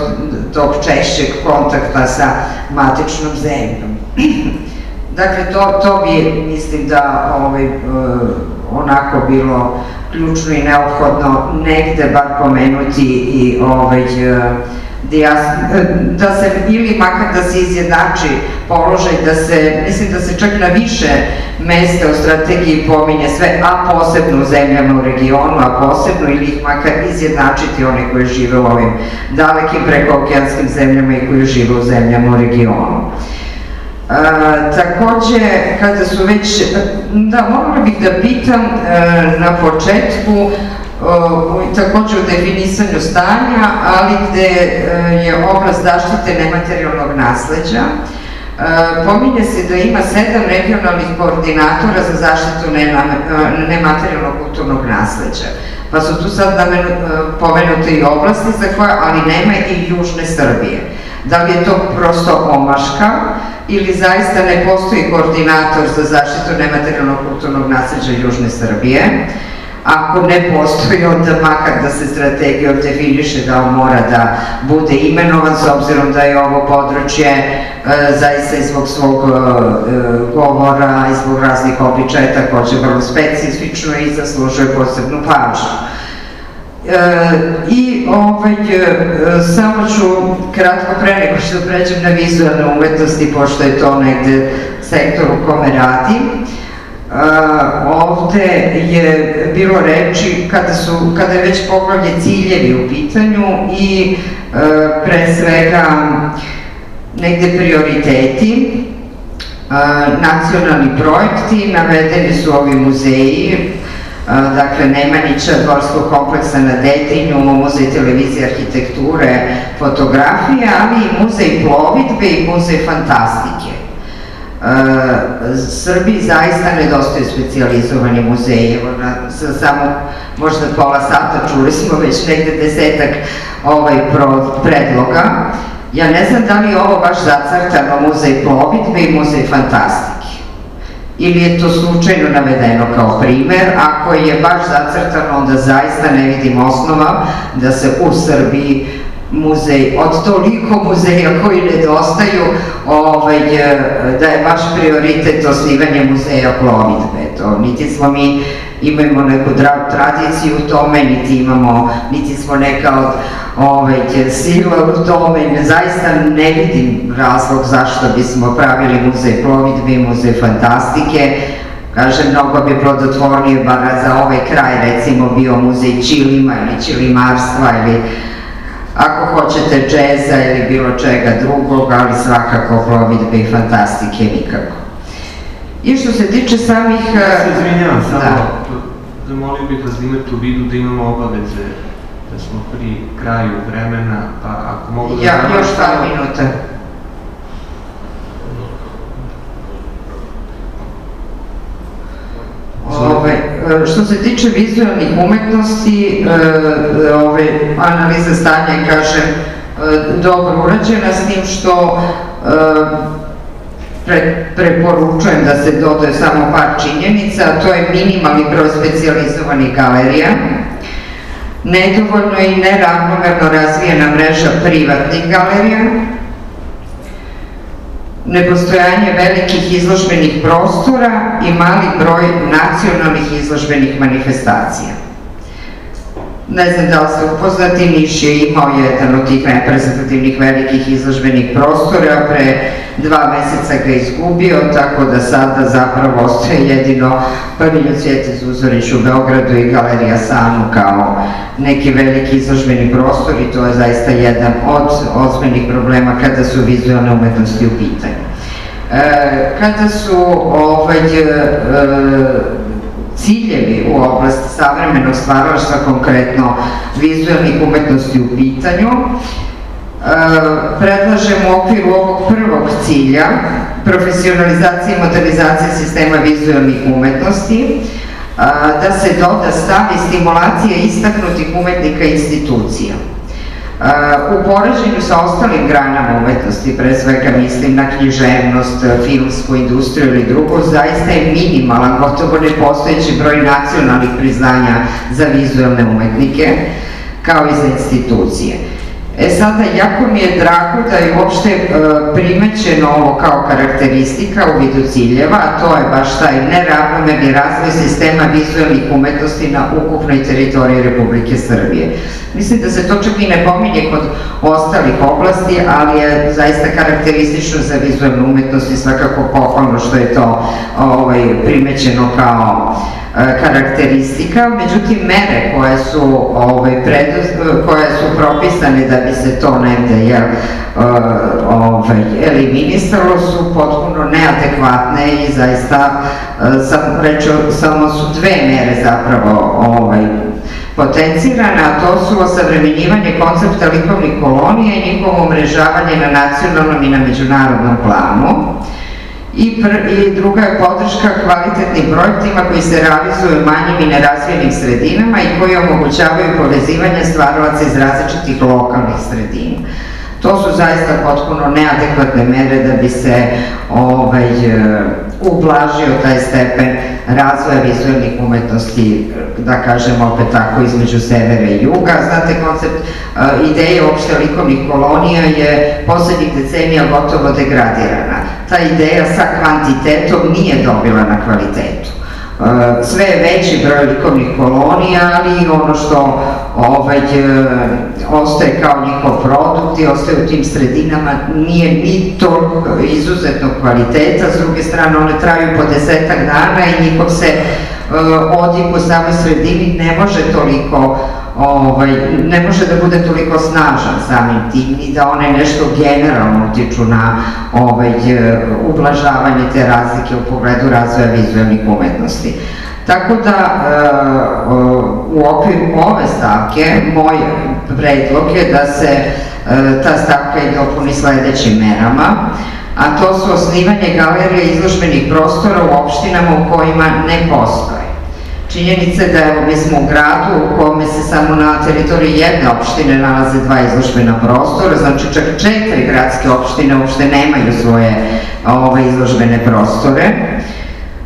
tog češćeg kontakta sa matičnom zemljom. (clears throat) dakle, to, to bi, mislim da, ovaj, e, onako bilo ključno i neophodno negde bar pomenuti i ovaj, e, da se, ili makar da se izjednači položaj, da se, mislim da se čak na više mesta u strategiji pominje sve, a posebno u zemljama u regionu, a posebno ili ih makar izjednačiti one koje žive u ovim dalekim prekookeanskim zemljama i koji žive u zemljama u regionu. E, takođe, kada su već, da, morala bih da pitam e, na početku, takođe u definisanju stanja, ali gde e, je oblast zaštite nematerijalnog nasleđa. E, pominje se da ima sedam regionalnih koordinatora za zaštitu e, nematerijalnog kulturnog nasleđa. Pa su tu sad pomenute i oblasti za koje, ali nema i južne Srbije. Da li je to prosto omaška ili zaista ne postoji koordinator za zaštitu nematerijalnog kulturnog nasleđa Južne Srbije? Ako ne postoji, onda makar da se strategijom definiše da on mora da bude imenovan, s obzirom da je ovo područje e, zaista iz zbog svog e, govora, iz zbog raznih običaja takođe vrlo specifično i zaslužuje posebnu pažnju. E, I ovaj, e, samo ću kratko pre nego što pređem na vizualne umetnosti, pošto je to negde sektor u kome radim. Uh, ovde je bilo reči kada, su, kada je već poglavlje ciljevi u pitanju i uh, pre svega negde prioriteti, nacionalni projekti, navedeni su ovi muzeji, dakle Nemanjića, dvorskog kompleksa na Detinju, muzej televizije arhitekture, fotografije, ali i muzej plovidbe i muzej fantastike. Srbiji zaista nedostaju specializovani muzeji, evo sa samo možda pola sata čuli smo već negde desetak ovaj predloga. Ja ne znam da li je ovo baš zacrtano muzej plovidbe i muzej fantastike. Ili je to slučajno navedeno kao primer, ako je baš zacrtano, onda zaista ne vidim osnova da se u Srbiji muzej, od toliko muzeja koji nedostaju, ovaj, da je baš prioritet osnivanje muzeja plovidbe. To, niti smo mi imamo neku tradiciju u tome, niti imamo, niti smo neka od ovaj, sila u tome, zaista ne vidim razlog zašto bismo pravili muzej plovidbe i muzej fantastike, Kaže, mnogo bi plodotvornije, bar za ovaj kraj, recimo, bio muzej čilima ili čilimarstva ili ako hoćete džeza ili bilo čega drugog, ali svakako plovidbe i fantastike nikako. I što se tiče samih... Ja se izvinjavam, samo da. zamolio bih vas da imate u vidu da imamo obaveze, da smo pri kraju vremena, pa ako mogu da... Ja, još par minuta. Ove, što se tiče vizualnih umetnosti, e, ove, analiza stanja je, kažem, e, dobro urađena s tim što e, pre, preporučujem da se dodaje samo par činjenica, a to je minimalni broj specializovanih galerija, nedovoljno i neravnomerno razvijena mreža privatnih galerija, nepostojanje velikih izložbenih prostora i mali broj nacionalnih izložbenih manifestacija. Ne znam da li ste upoznati, Niš je imao jedan od tih reprezentativnih velikih izložbenih prostora, pre dva meseca ga izgubio, tako da sada zapravo ostaje jedino Pavilju Cvjete Zuzorić u Beogradu i Galerija Sanu kao neki veliki izložbeni prostor i to je zaista jedan od ozbiljnih problema kada su vizualne umetnosti u pitanju. E, kada su ovaj, e, ciljevi u oblasti savremenog stvaralaštva, konkretno vizualnih umetnosti u pitanju, predlažem u okviru ovog prvog cilja profesionalizacije i modernizacije sistema vizualnih umetnosti da se doda stavi stimulacije istaknutih umetnika i institucija. U poređenju sa ostalim granama umetnosti, pre svega mislim na književnost, filmsku industriju ili drugo, zaista je minimalan, gotovo nepostojeći broj nacionalnih priznanja za vizualne umetnike, kao i za institucije. E sada, jako mi je drago da je uopšte e, primećeno ovo kao karakteristika u vidu ciljeva, a to je baš taj neravnomerni razvoj sistema vizualnih umetnosti na ukupnoj teritoriji Republike Srbije. Mislim da se to čak i ne pominje kod ostalih oblasti, ali je zaista karakteristično za vizualnu umetnost i svakako pohvalno što je to ovaj, primećeno kao karakteristika, međutim mere koje su, ovaj, predoz, koje su propisane da bi se to negde jel, e, ovaj, eliminisalo su potpuno neadekvatne i zaista e, sam reču, samo su dve mere zapravo ovaj, potencirane, a to su osavremenjivanje koncepta likovnih kolonija i njihovo umrežavanje na nacionalnom i na međunarodnom planu I, pr, I druga je podrška kvalitetnim projektima koji se realizuju u manjim i nerazvijenim sredinama i koji omogućavaju povezivanje stvaralaca iz različitih lokalnih sredina. To su zaista potpuno neadekvatne mere da bi se ovaj, ublažio taj stepen razvoja vizualnih umetnosti, da kažem opet tako, između severa i juga. Znate, koncept uh, ideje opšte likovnih kolonija je poslednjih decenija gotovo degradirana. Ta ideja sa kvantitetom nije dobila na kvalitetu. Sve je veći broj likovnih kolonija, ali ono što ovaj, ostaje kao njihov produkt i ostaje u tim sredinama nije ni to izuzetnog kvaliteta, s druge strane one traju po desetak dana i njihov se odjek u samoj sredini ne može toliko ovaj, ne može da bude toliko snažan samim tim ni da one nešto generalno utiču na ovaj, ublažavanje te razlike u pogledu razvoja vizualnih umetnosti. Tako da e, u okviru ove stavke moj predlog je da se e, ta stavka i dopuni sledećim merama, a to su osnivanje galerije izložbenih prostora u opštinama u kojima ne postoje Činjenica je da evo, mi smo u gradu u kome se samo na teritoriji jedne opštine nalaze dva izložbena prostora, znači čak četiri gradske opštine uopšte nemaju svoje ove, izložbene prostore.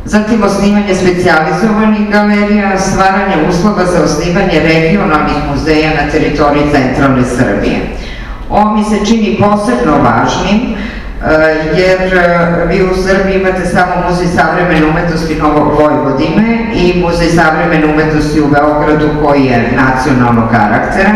Zatim osnivanje specializovanih galerija, stvaranje uslova za osnivanje regionalnih muzeja na teritoriji centralne Srbije. Ovo mi se čini posebno važnim, jer eh, vi u Srbiji imate samo Muzej savremene umetnosti Novog Vojvodine i Muzej savremene umetnosti u Beogradu koji je nacionalnog karaktera.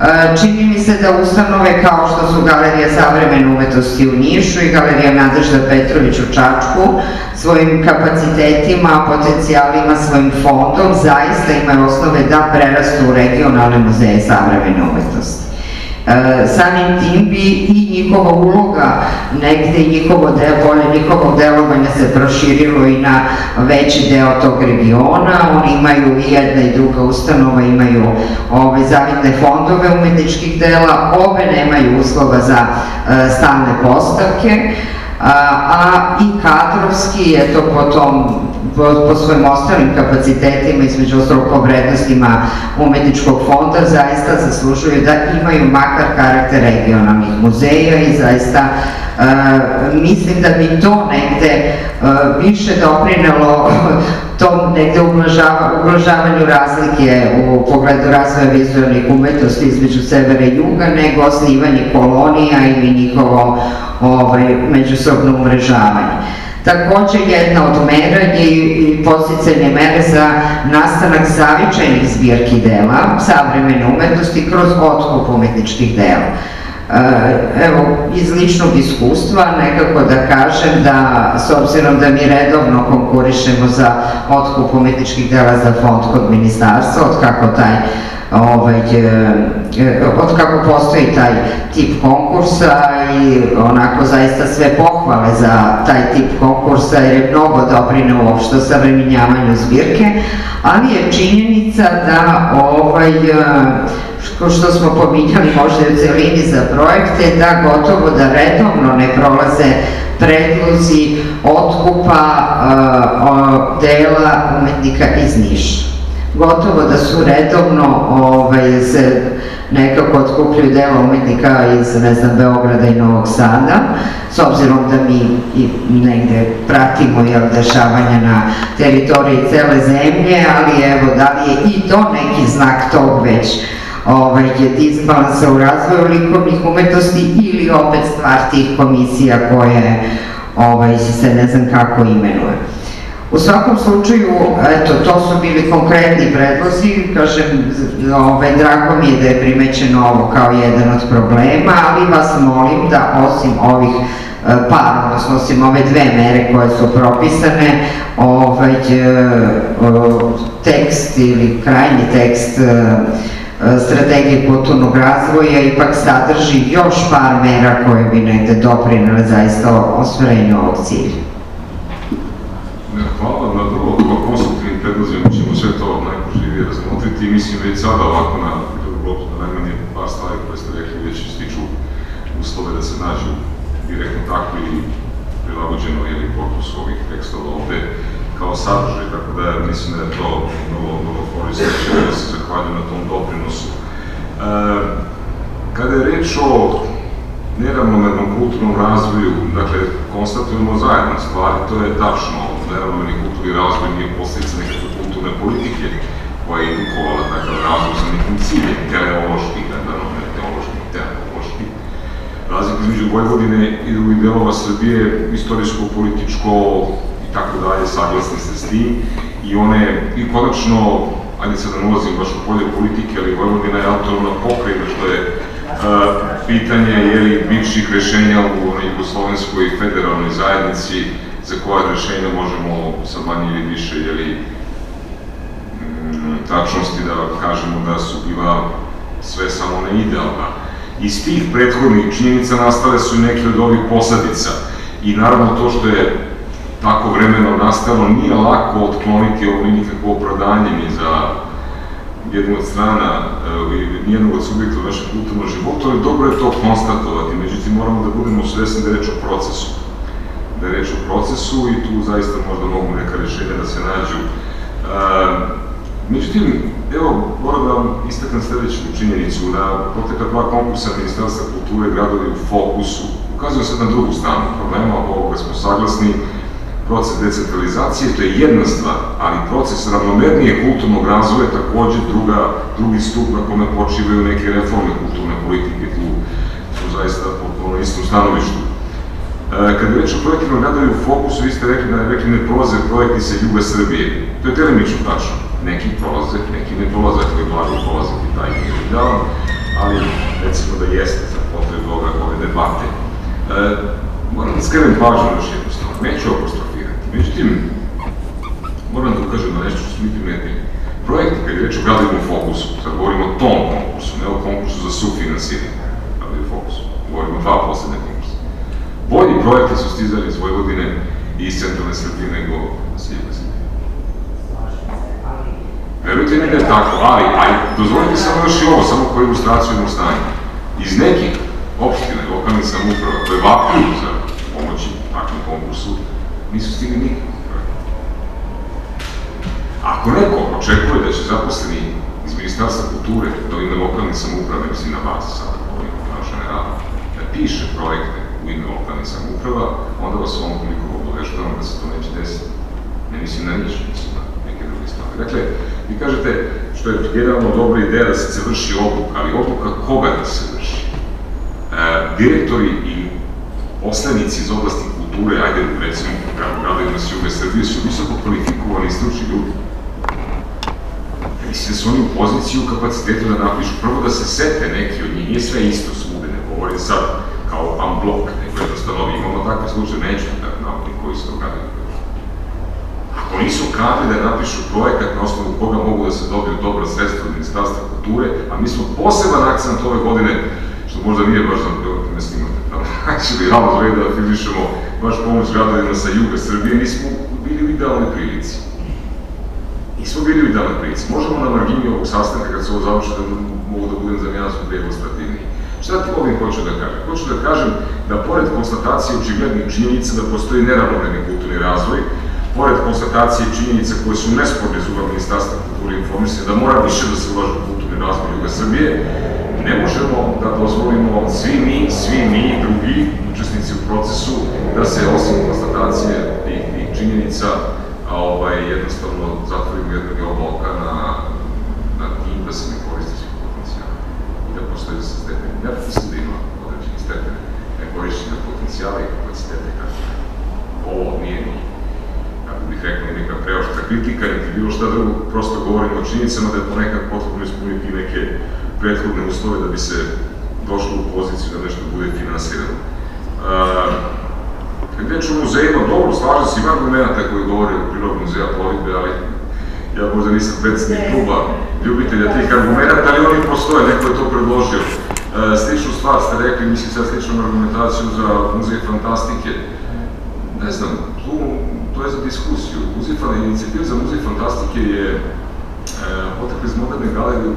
Eh, čini mi se da ustanove kao što su Galerija savremene umetnosti u Nišu i Galerija Nadežda Petrović u Čačku svojim kapacitetima, potencijalima, svojim fondom zaista imaju osnove da prerastu u regionalne muzeje savremene umetnosti. E, samim tim bi i njihova uloga negde njihovo deo, polje njihovog delovanja se proširilo i na veći deo tog regiona. Oni imaju i jedna i druga ustanova, imaju ove zavidne fondove umetničkih dela, ove nemaju uslova za e, stalne postavke, a, i kadrovski, eto po tom po, po svojim ostalim kapacitetima, između ostalog po vrednostima umetničkog fonda, zaista zaslužuju da imaju makar karakter regionalnih muzeja i zaista e, mislim da bi to negde e, više doprinelo tom negde ublažava, ublažavanju razlike u pogledu razvoja vizualnih umetnosti između severa i juga, nego osnivanje kolonija ili njihovo ovaj, međusobno umrežavanje. Takođe, jedna od mera je i posticanje mere za nastanak zavičajnih zbirki dela savremene umetnosti kroz otkup umetničkih dela. E, evo, iz ličnog iskustva nekako da kažem da, s obzirom da mi redovno konkurišemo za otkup umetničkih dela za fond kod ministarstva, od kako taj ovaj, e, od kako postoji taj tip konkursa i onako zaista sve pohvale za taj tip konkursa jer je mnogo doprine uopšte savremenjavanju zbirke, ali je činjenica da ovaj, što smo pominjali možda i u celini za projekte, da gotovo da redovno ne prolaze predlozi otkupa uh, dela umetnika iz Niša. Gotovo da su redovno ovaj, se nekako otkupljuju dela umetnika iz, ne znam, Beograda i Novog Sada, s obzirom da mi i negde pratimo jel, dešavanja na teritoriji cele zemlje, ali evo, da li je i to neki znak tog već ovaj, disbalansa u razvoju likovnih umetnosti ili opet stvar tih komisija koje ovaj, se ne znam kako imenuje. U svakom slučaju, eto, to su bili konkretni predlozi, kažem, ovaj, drago mi je da je primećeno ovo kao jedan od problema, ali vas molim da osim ovih e, par, odnosno osim ove dve mere koje su propisane, ovaj, e, tekst ili krajnji tekst e, strategije kulturnog razvoja ipak sadrži još par mera koje bi negde doprinele zaista osvarenju ovog cilja. Hvala na vrlo konstruktivnim predlozima, ćemo sve to najpoživije razmotriti i mislim već sada ovako na na najmanje par stvari koje ste rekli već stiču uslove da se nađu direktno takvi prilagođeno ili korpusu ovih tekstova ovde kao sadržaj, tako da mislim da je to vrlo, vrlo korisno da se zahvaljujem na tom doprinosu. E, kada je reč o neravnomernom kulturnom razvoju, dakle, konstatujemo zajedno stvari, to je tačno, neravnomerni kulturni razvoj nije posljedica nekakve kulturne politike koja je indukovala takav razvoj sa nekim ciljem, teleološki, gledano, ne teološki, teleološki. Razlika između Vojvodine i drugih delova Srbije, istorijsko, političko i tako dalje, saglasni ste s tim, i one, i konačno, ajde sad da ne ulazim baš u polje politike, ali Vojvodina je autonomna pokrajina, što je pitanje je li bivših rešenja u Jugoslovenskoj federalnoj zajednici za koja rešenja možemo sa manje ili više jeli, mm, tačnosti da kažemo da su bila sve samo ne idealna. Iz tih prethodnih činjenica nastale su neke od ovih posadica i naravno to što je tako vremeno nastalo nije lako otkloniti ovo nikakvo opravdanje ni za jednu od strana ili e, nijednog od subjekta u našem kulturnom životu, ali dobro je to konstatovati, međutim moramo da budemo svesni da je reč o procesu. Da je reč o procesu i tu zaista možda mogu neka rešenja da se nađu. E, međutim, evo, moram da vam istaknem sledeću činjenicu. Na proteka dva konkursa Ministarstva kulture gradovi u fokusu ukazuju se na drugu stranu problema, ovoga smo saglasni, proces decentralizacije, to je jedna stvar, ali proces ravnomernije kulturnog razvoja je takođe druga, drugi stup na kome počivaju neke reforme kulturne politike, tu su zaista potpuno istom stanovištu. E, kad je o projektima gradovi u fokusu, vi ste rekli da rekli ne prolaze projekti sa juga Srbije. To je delimično tačno. Neki prolaze, neki ne prolaze, ako je blago prolaziti taj nije idealan, ali recimo da jeste za potrebu ove, ove debate. E, moram da skrenem pažnju još jednu stvar. Neću apostrofirati Međutim, moram da ukažem na nešto što smo mi primetili. Projekti, kad je reč o gradivnom fokusu, sad govorimo o tom konkursu, ne o konkursu za sufinansiranje gradivnog fokusu, govorimo o dva posledne konkursa. Bolji projekti su stizali iz Vojvodine i iz centralne Srbije nego juga Srbije. Verujte mi da je tako, ali, ali dozvolite samo još i ovo, samo koju ilustraciju imamo stanje. Iz nekih opština i lokalnih samouprava koje vapuju za pomoći takvom konkursu, nisu stigli projekta. Ako neko očekuje da će zaposleni iz Ministarstva kulture da ime lokalnih samouprave, mislim na vas sada, govorim o naša generala, da piše projekte u ime lokalnih samouprava, onda vas ovom koliko obaveštavam da se to neće desiti. Ne mislim na niš, mislim na neke druge stvari. Dakle, vi kažete što je generalno dobra ideja da se vrši obuka, ali obuka koga da se vrši? E, direktori i poslanici iz oblasti kulture, ajde recimo gradovima s juga Srbije, su visoko kvalifikovani stručni ljudi. Mislim da su oni u poziciju u kapacitetu da napišu, prvo da se sete neki od njih, nije sve isto svude, ne govorim sad kao unblock, nego jednostavno imamo takve slučaje, neću da navodim koji su to. Ako nisu kadri da napišu projekat na osnovu koga mogu da se dobiju dobra sredstva od Ministarstva kulture, a mi smo poseban akcent ove godine, što možda nije baš za ne snimate tamo, znači da javno da afirmišemo baš pomoć gradovima sa juga Srbije, nismo bili u idealnoj prilici. Nismo bili u idealnoj prilici. Možemo na margini ovog sastanka, kad se ovo završi, da mogu da budem za mjansku demonstrativniji. Šta ti ovim hoću da kažem? Hoću da kažem da pored konstatacije očiglednih činjenica da postoji neravnomerni kulturni razvoj, pored konstatacije činjenica koje su nesporne iz uva Ministarstva kulture i informisanja, da mora više da se ulaže u kulturni razvoj Juga Srbije, ne možemo da dozvolimo svi mi, svi mi drugi učesnici u procesu da se osim konstatacije tih, tih činjenica a, ovaj, jednostavno zatvorimo jednog oblaka na, na tim da se ne koristi svih potencijala i da postoji sa stepen. Ja mislim da ima određeni stepen nekorišćenja potencijala i kapacitete kako ovo nije ni kako bih rekao, neka preoštra kritika, niti bilo šta drugo, prosto govorimo o činjenicama da je ponekad potrebno ispuniti neke prethodne uslove da bi se došlo u poziciju da nešto bude finansirano. Kad reč o muzejima, dobro, slažem se, ima argumenta koji govore o prilog muzeja plovidbe, ali ja možda nisam predsednik kluba ljubitelja tih argumenta, ali oni postoje, neko je to predložio. Sličnu stvar ste rekli, mislim sad sličnu argumentaciju za muzej fantastike. Ne znam, tu, to je za diskusiju. Muzej, inicijativ za muzej fantastike je e, potekla iz moderne galerije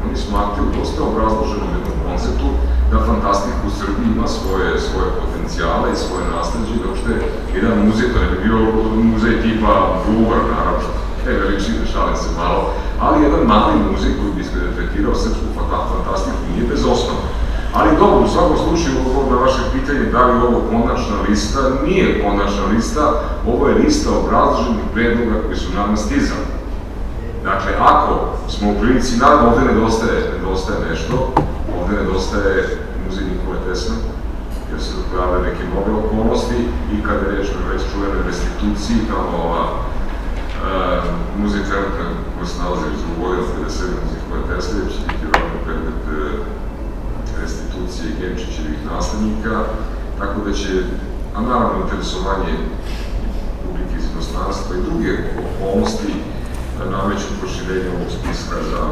u Oni u dosta obrazloženom jednom konceptu da fantastika u Srbiji ima svoje, svoje potencijale i svoje nasledđe i uopšte jedan muzej, to ne bi bio muzej tipa Louvre, naravno, te veličine, šalim se malo, ali jedan mali muzej koji bi tretirao srpsku fantastiku nije bez osnova. Ali dobro, u svakom slučaju, odgovor na vaše pitanje da li ovo konačna lista, nije konačna lista, ovo je lista obrazloženih predloga koji su nama stizali. Dakle, ako smo u prilici, naravno ovde nedostaje, nedostaje nešto, ovde nedostaje muzej Nikole Tesla, jer se dopojave neke nove okolnosti i kada je reč na već čuvenoj restituciji, kao ova uh, muzej trenutno koji se nalazi u Zubojov, kada se muzej Nikole Tesla, će biti vratno predmet uh, restitucije Genčićevih naslednika, tako da će, a naravno interesovanje publike iz inostranstva i druge okolnosti nameću proširenje ovog spiska za,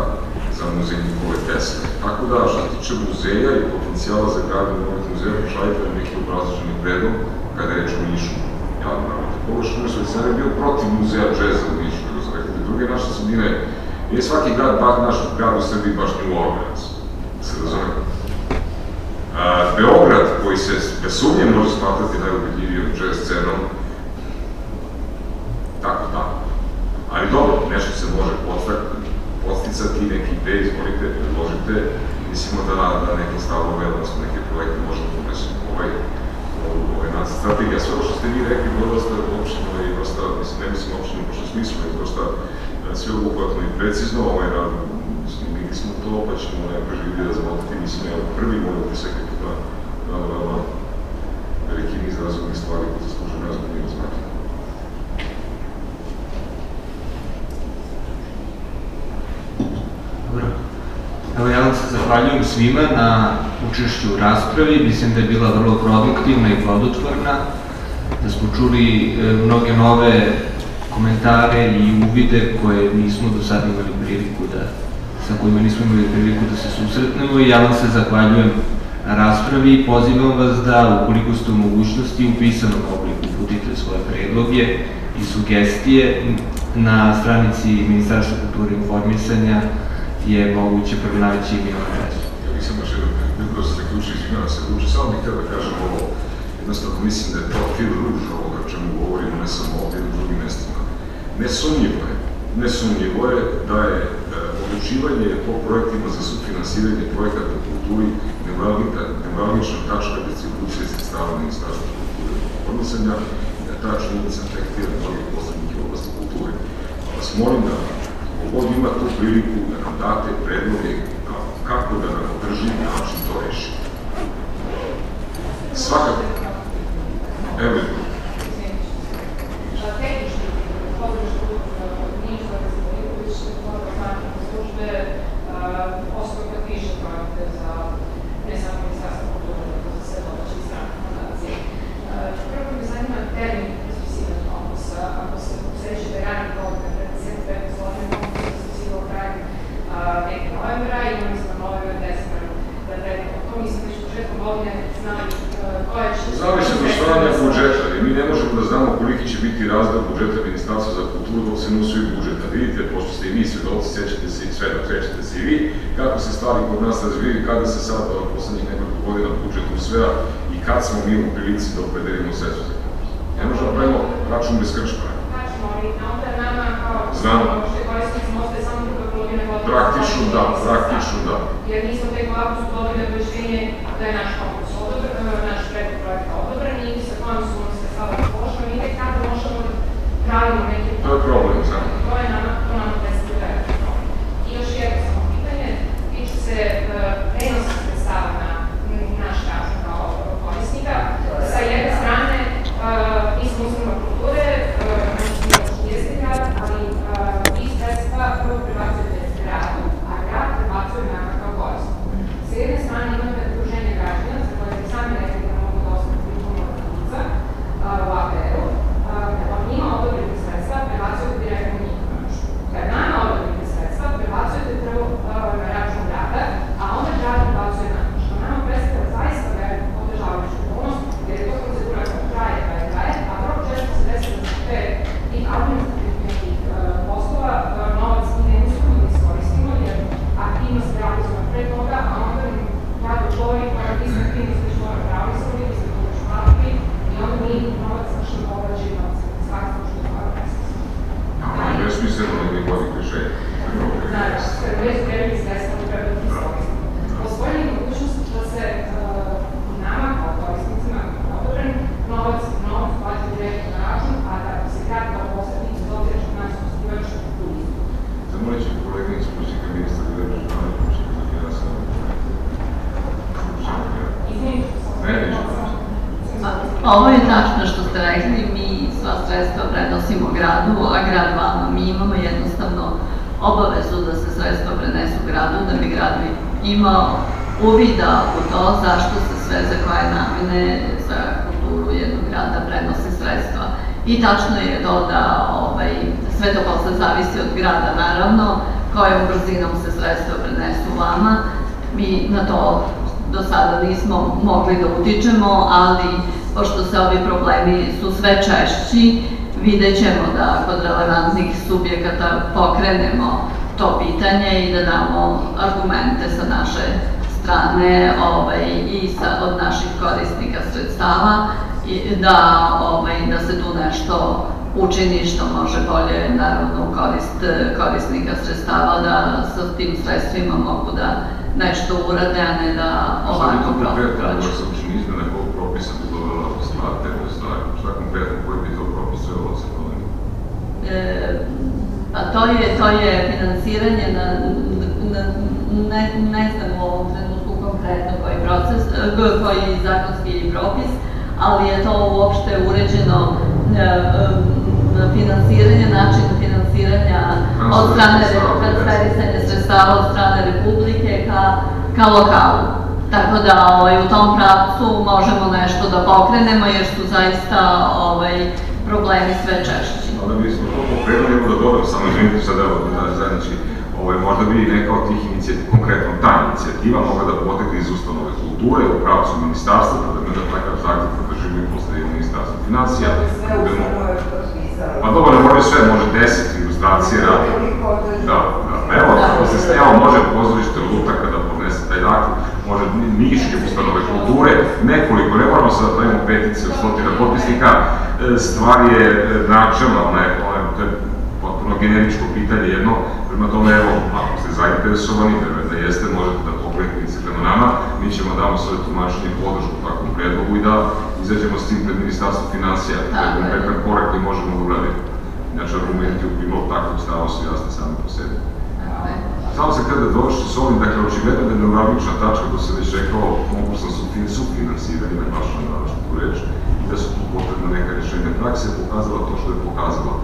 za muzej Nikole Tesla. Tako da, što se tiče muzeja i potencijala za gradnju novih muzeja, pošaljite nam neki obrazloženi predlog kada reč o Nišu. Ja, naravno, pogrešno nešto, sam ne bio protiv muzeja džeza u Nišu, nego sam rekao da druge naše sredine, nije svaki grad, baš naš grad u Srbiji baš New Orleans, da se razume. Beograd, koji se bez sumnje može smatrati najubedljivijom jazz scenom, tako da. Ali dobro, nešto se može ideje, izvolite, predložite, mislimo da, da neke stavove, odnosno neke projekte možemo da unesemo ovaj, ovaj nacrt strategija. Sve što ste vi rekli, bilo dosta opštino i dosta, mislim, ne mislim opštino pošto smislu, je dosta sve obuhvatno i precizno, ovaj rad, snimili smo to, pa ćemo najbrže ljudi razmotriti, mislim, evo, prvi model ti sve kako da, da, da, da, veliki niz razumnih stvari koji zaslužuju razumnih razmatranja. Dobro. Evo ja vam se zahvaljujem svima na učešću u raspravi, mislim da je bila vrlo produktivna i plodotvorna, da smo čuli e, mnoge nove komentare i uvide koje nismo do sada imali priliku da, sa kojima nismo imali priliku da se susretnemo i ja vam se zahvaljujem na raspravi i pozivam vas da, ukoliko ste u mogućnosti, u pisanom obliku uputite svoje predloge i sugestije na stranici Ministarstva kulture i informisanja je moguće pronaći email adresu. Ja bih samo želeo da se zaključi, izvinjavam se, Vuče, samo bih da kažem ovo, jednostavno mislim da je to fil ruž ovoga o čemu govorimo, ne samo ovdje, i u drugim mestima. Nesumnjivo je, nesumnjivo je da je e, odlučivanje po projektima za sufinansiranje projekata u kulturi nevralična tačka distribucije sredstava Ministarstva kulture i informisanja i da ta činjenica afektira mnogih poslednjih oblasti kulture. Pa vas molim da kogod ima tu priliku da nam date predloge kako da nam održi način to reši. Svakako. Evo osoba koja piše projekte za ne samo ministarstvo kulture, nego za sve domaće i strane fondacije. Prvo me zanima termin raspisivanja konkursa. Ako se sećate ranije godine, pred 10-15 godina, konkurs se raspisivao krajem neke novembra, imali smo novembar, decembar, da redimo to, mislim već početkom Znali se doštovanja budžeta i mi ne možemo da znamo koliki će biti razdel budžeta Ministarstva za kulturu dok se usvoji budžeta. Vidite, pošto ste i vi svedoci, sećate se i sve da sećate se i vi, kako se stvari kod nas razvijaju, kada se sad poslednjih nekoliko godina budžet usvoja i kad smo mi u prilici da opredelimo sredstvo za konkurs. Ne možemo da pravimo račun bez krčka. Znamo. Praktično da, praktično da. Jer nismo tek u avgustu dobili obaveštenje da je naš konkurs uvida u to zašto se sve za koje namene za kulturu jednog grada prenose sredstva. I tačno je to da ovaj, sve to posle zavisi od grada, naravno, kojom brzinom se sredstva prenesu vama. Mi na to do sada nismo mogli da utičemo, ali pošto se ovi problemi su sve češći, vidjet ćemo da kod relevantnih subjekata pokrenemo to pitanje i da damo argumente sa naše strane ovaj, i sa, od naših korisnika sredstava i da, ovaj, da se tu nešto učini što može bolje, naravno, u korist korisnika sredstava, da sa tim sredstvima mogu da nešto urade, a ne da ovako prođu. Šta bi to konkretno, da izmene kog propisa bi dovela u stvar, te stvari? Šta konkretno, koji bi to propis trebalo da se promeni? E, pa to je, to je finansiranje na, na, ne, ne znam u ovom trenutku konkretno koji proces, koji zakonski propis, ali je to uopšte uređeno e, e, finansiranje, način finansiranja od strane transferisanja sredstava od strane Republike ka, ka lokalu. Tako da ovaj, u tom pravcu možemo nešto da pokrenemo jer su zaista ovaj, problemi sve češći. Ali mi smo to pokrenuli, evo da dodam, samo izvinite sad evo da zajednički, ovaj, možda bi neka od tih inicijativa, konkretno ta inicijativa mogla da potekne iz ustanove kulture u pravcu ministarstva, pa da mi da takav zahtjev podržimo i posle ministarstva financija. Budemo... Pa dobro, ne moraju sve, može deset ilustracije radi. Da, da. Evo, ako se evo, može pozorište Luta kada podnese taj zahtjev, može niške ustanove kulture, nekoliko, ne moramo sad da pravimo petice od stotina potpisnika, stvar je načelna, ona je, ona je, to je potpuno generičko pitanje jedno, prema tome, evo, ako ste zainteresovani, da jeste, možete da se prema nama, mi ćemo damo svoje tumačenje i podršku takvom predlogu i da izađemo s tim pred ministarstvo financija, to je konkretan korak koji možemo da uraditi. Znači, argumenti u prilog takvog stava su jasni sami po sebi. Samo se kada dovrši s ovim, dakle, očigledno da je neuralgična tačka, to se već rekao, konkursno sufinansiranje, ne baš na naravno tu reč, i da su tu potrebne neka rješenja prakse, pokazala to što je pokazala.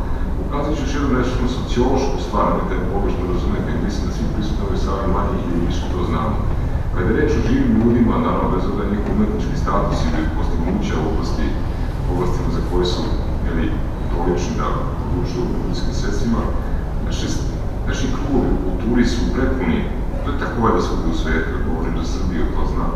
Još jednu nešto sociološku stvar, ne te pogrešno razumete, mislim da svi prisutni ovoj sali manje ili više to znamo. Kada je reč o živim ljudima, naravno, bez obzira njihov umetnički status ili postignuća u oblasti, oblastima za koje su, jeli, dolični da odlučuju o ljudskim sredstvima, naši, naši krugovi u kulturi su prepuni, to je tako da svog u svetu, govorim da Srbiju to zna,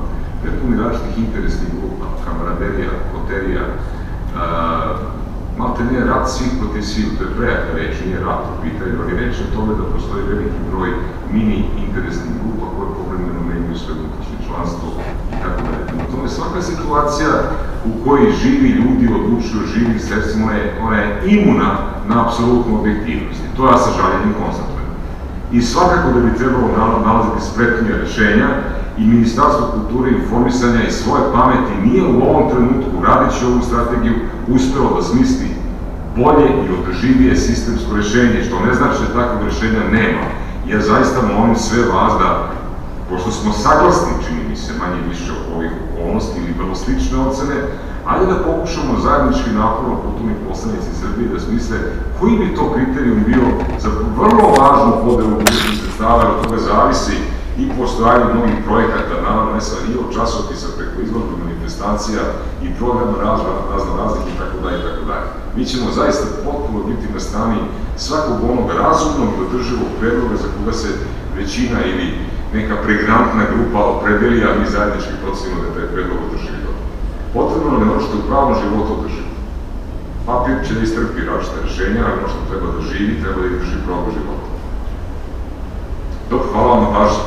prepuni različitih interesnih grupa, kamaraderija, koterija, uh, malte ne rat svih protiv svih, to je prejaka reč, nije rat u pitanju, ali reč je tome da postoji veliki broj mini interesnih grupa koje povremeno menjuju sve unutrašnje članstvo i tako dalje. Prema tome, svaka situacija u kojoj živi ljudi odlučuju živim sredstvima, je, ona je imuna na apsolutnu objektivnost. I to ja sa žaljenjem konstatujem. I svakako da bi trebalo nalaziti spretnije rešenja i Ministarstvo kulture i informisanja i svoje pameti nije u ovom trenutku, radeći ovu strategiju, uspelo da smisli bolje i održivije sistemsko rešenje, što ne znači da takvog rešenja nema. Ja zaista molim sve vas da, pošto smo saglasni, čini mi se, manje više oko ovih okolnosti ili vrlo slične ocene, ajde da pokušamo zajednički naporom kulturni poslanici Srbije da smisle koji bi to kriterijum bio za vrlo važnu podelu budžetnih sredstava, jer od toga zavisi i postojanje mnogih projekata, naravno ne sad i od časopisa preko izvodnog manifestacija i programa razno, razno raznih i tako dalje i tako dalje. Mi ćemo zaista potpuno biti na strani svakog onog razumnog i održivog predloga za koga se većina ili neka pregrantna grupa opredeli, a mi zajednički procenimo da je taj predlog održivi. Potrebno nam je ono što je u pravnom životu održivo. Papir će da istrpi različite rešenja, ali ono što treba da živi, treba da izdrži pravo života. Dobro, hvala vam na pažnju.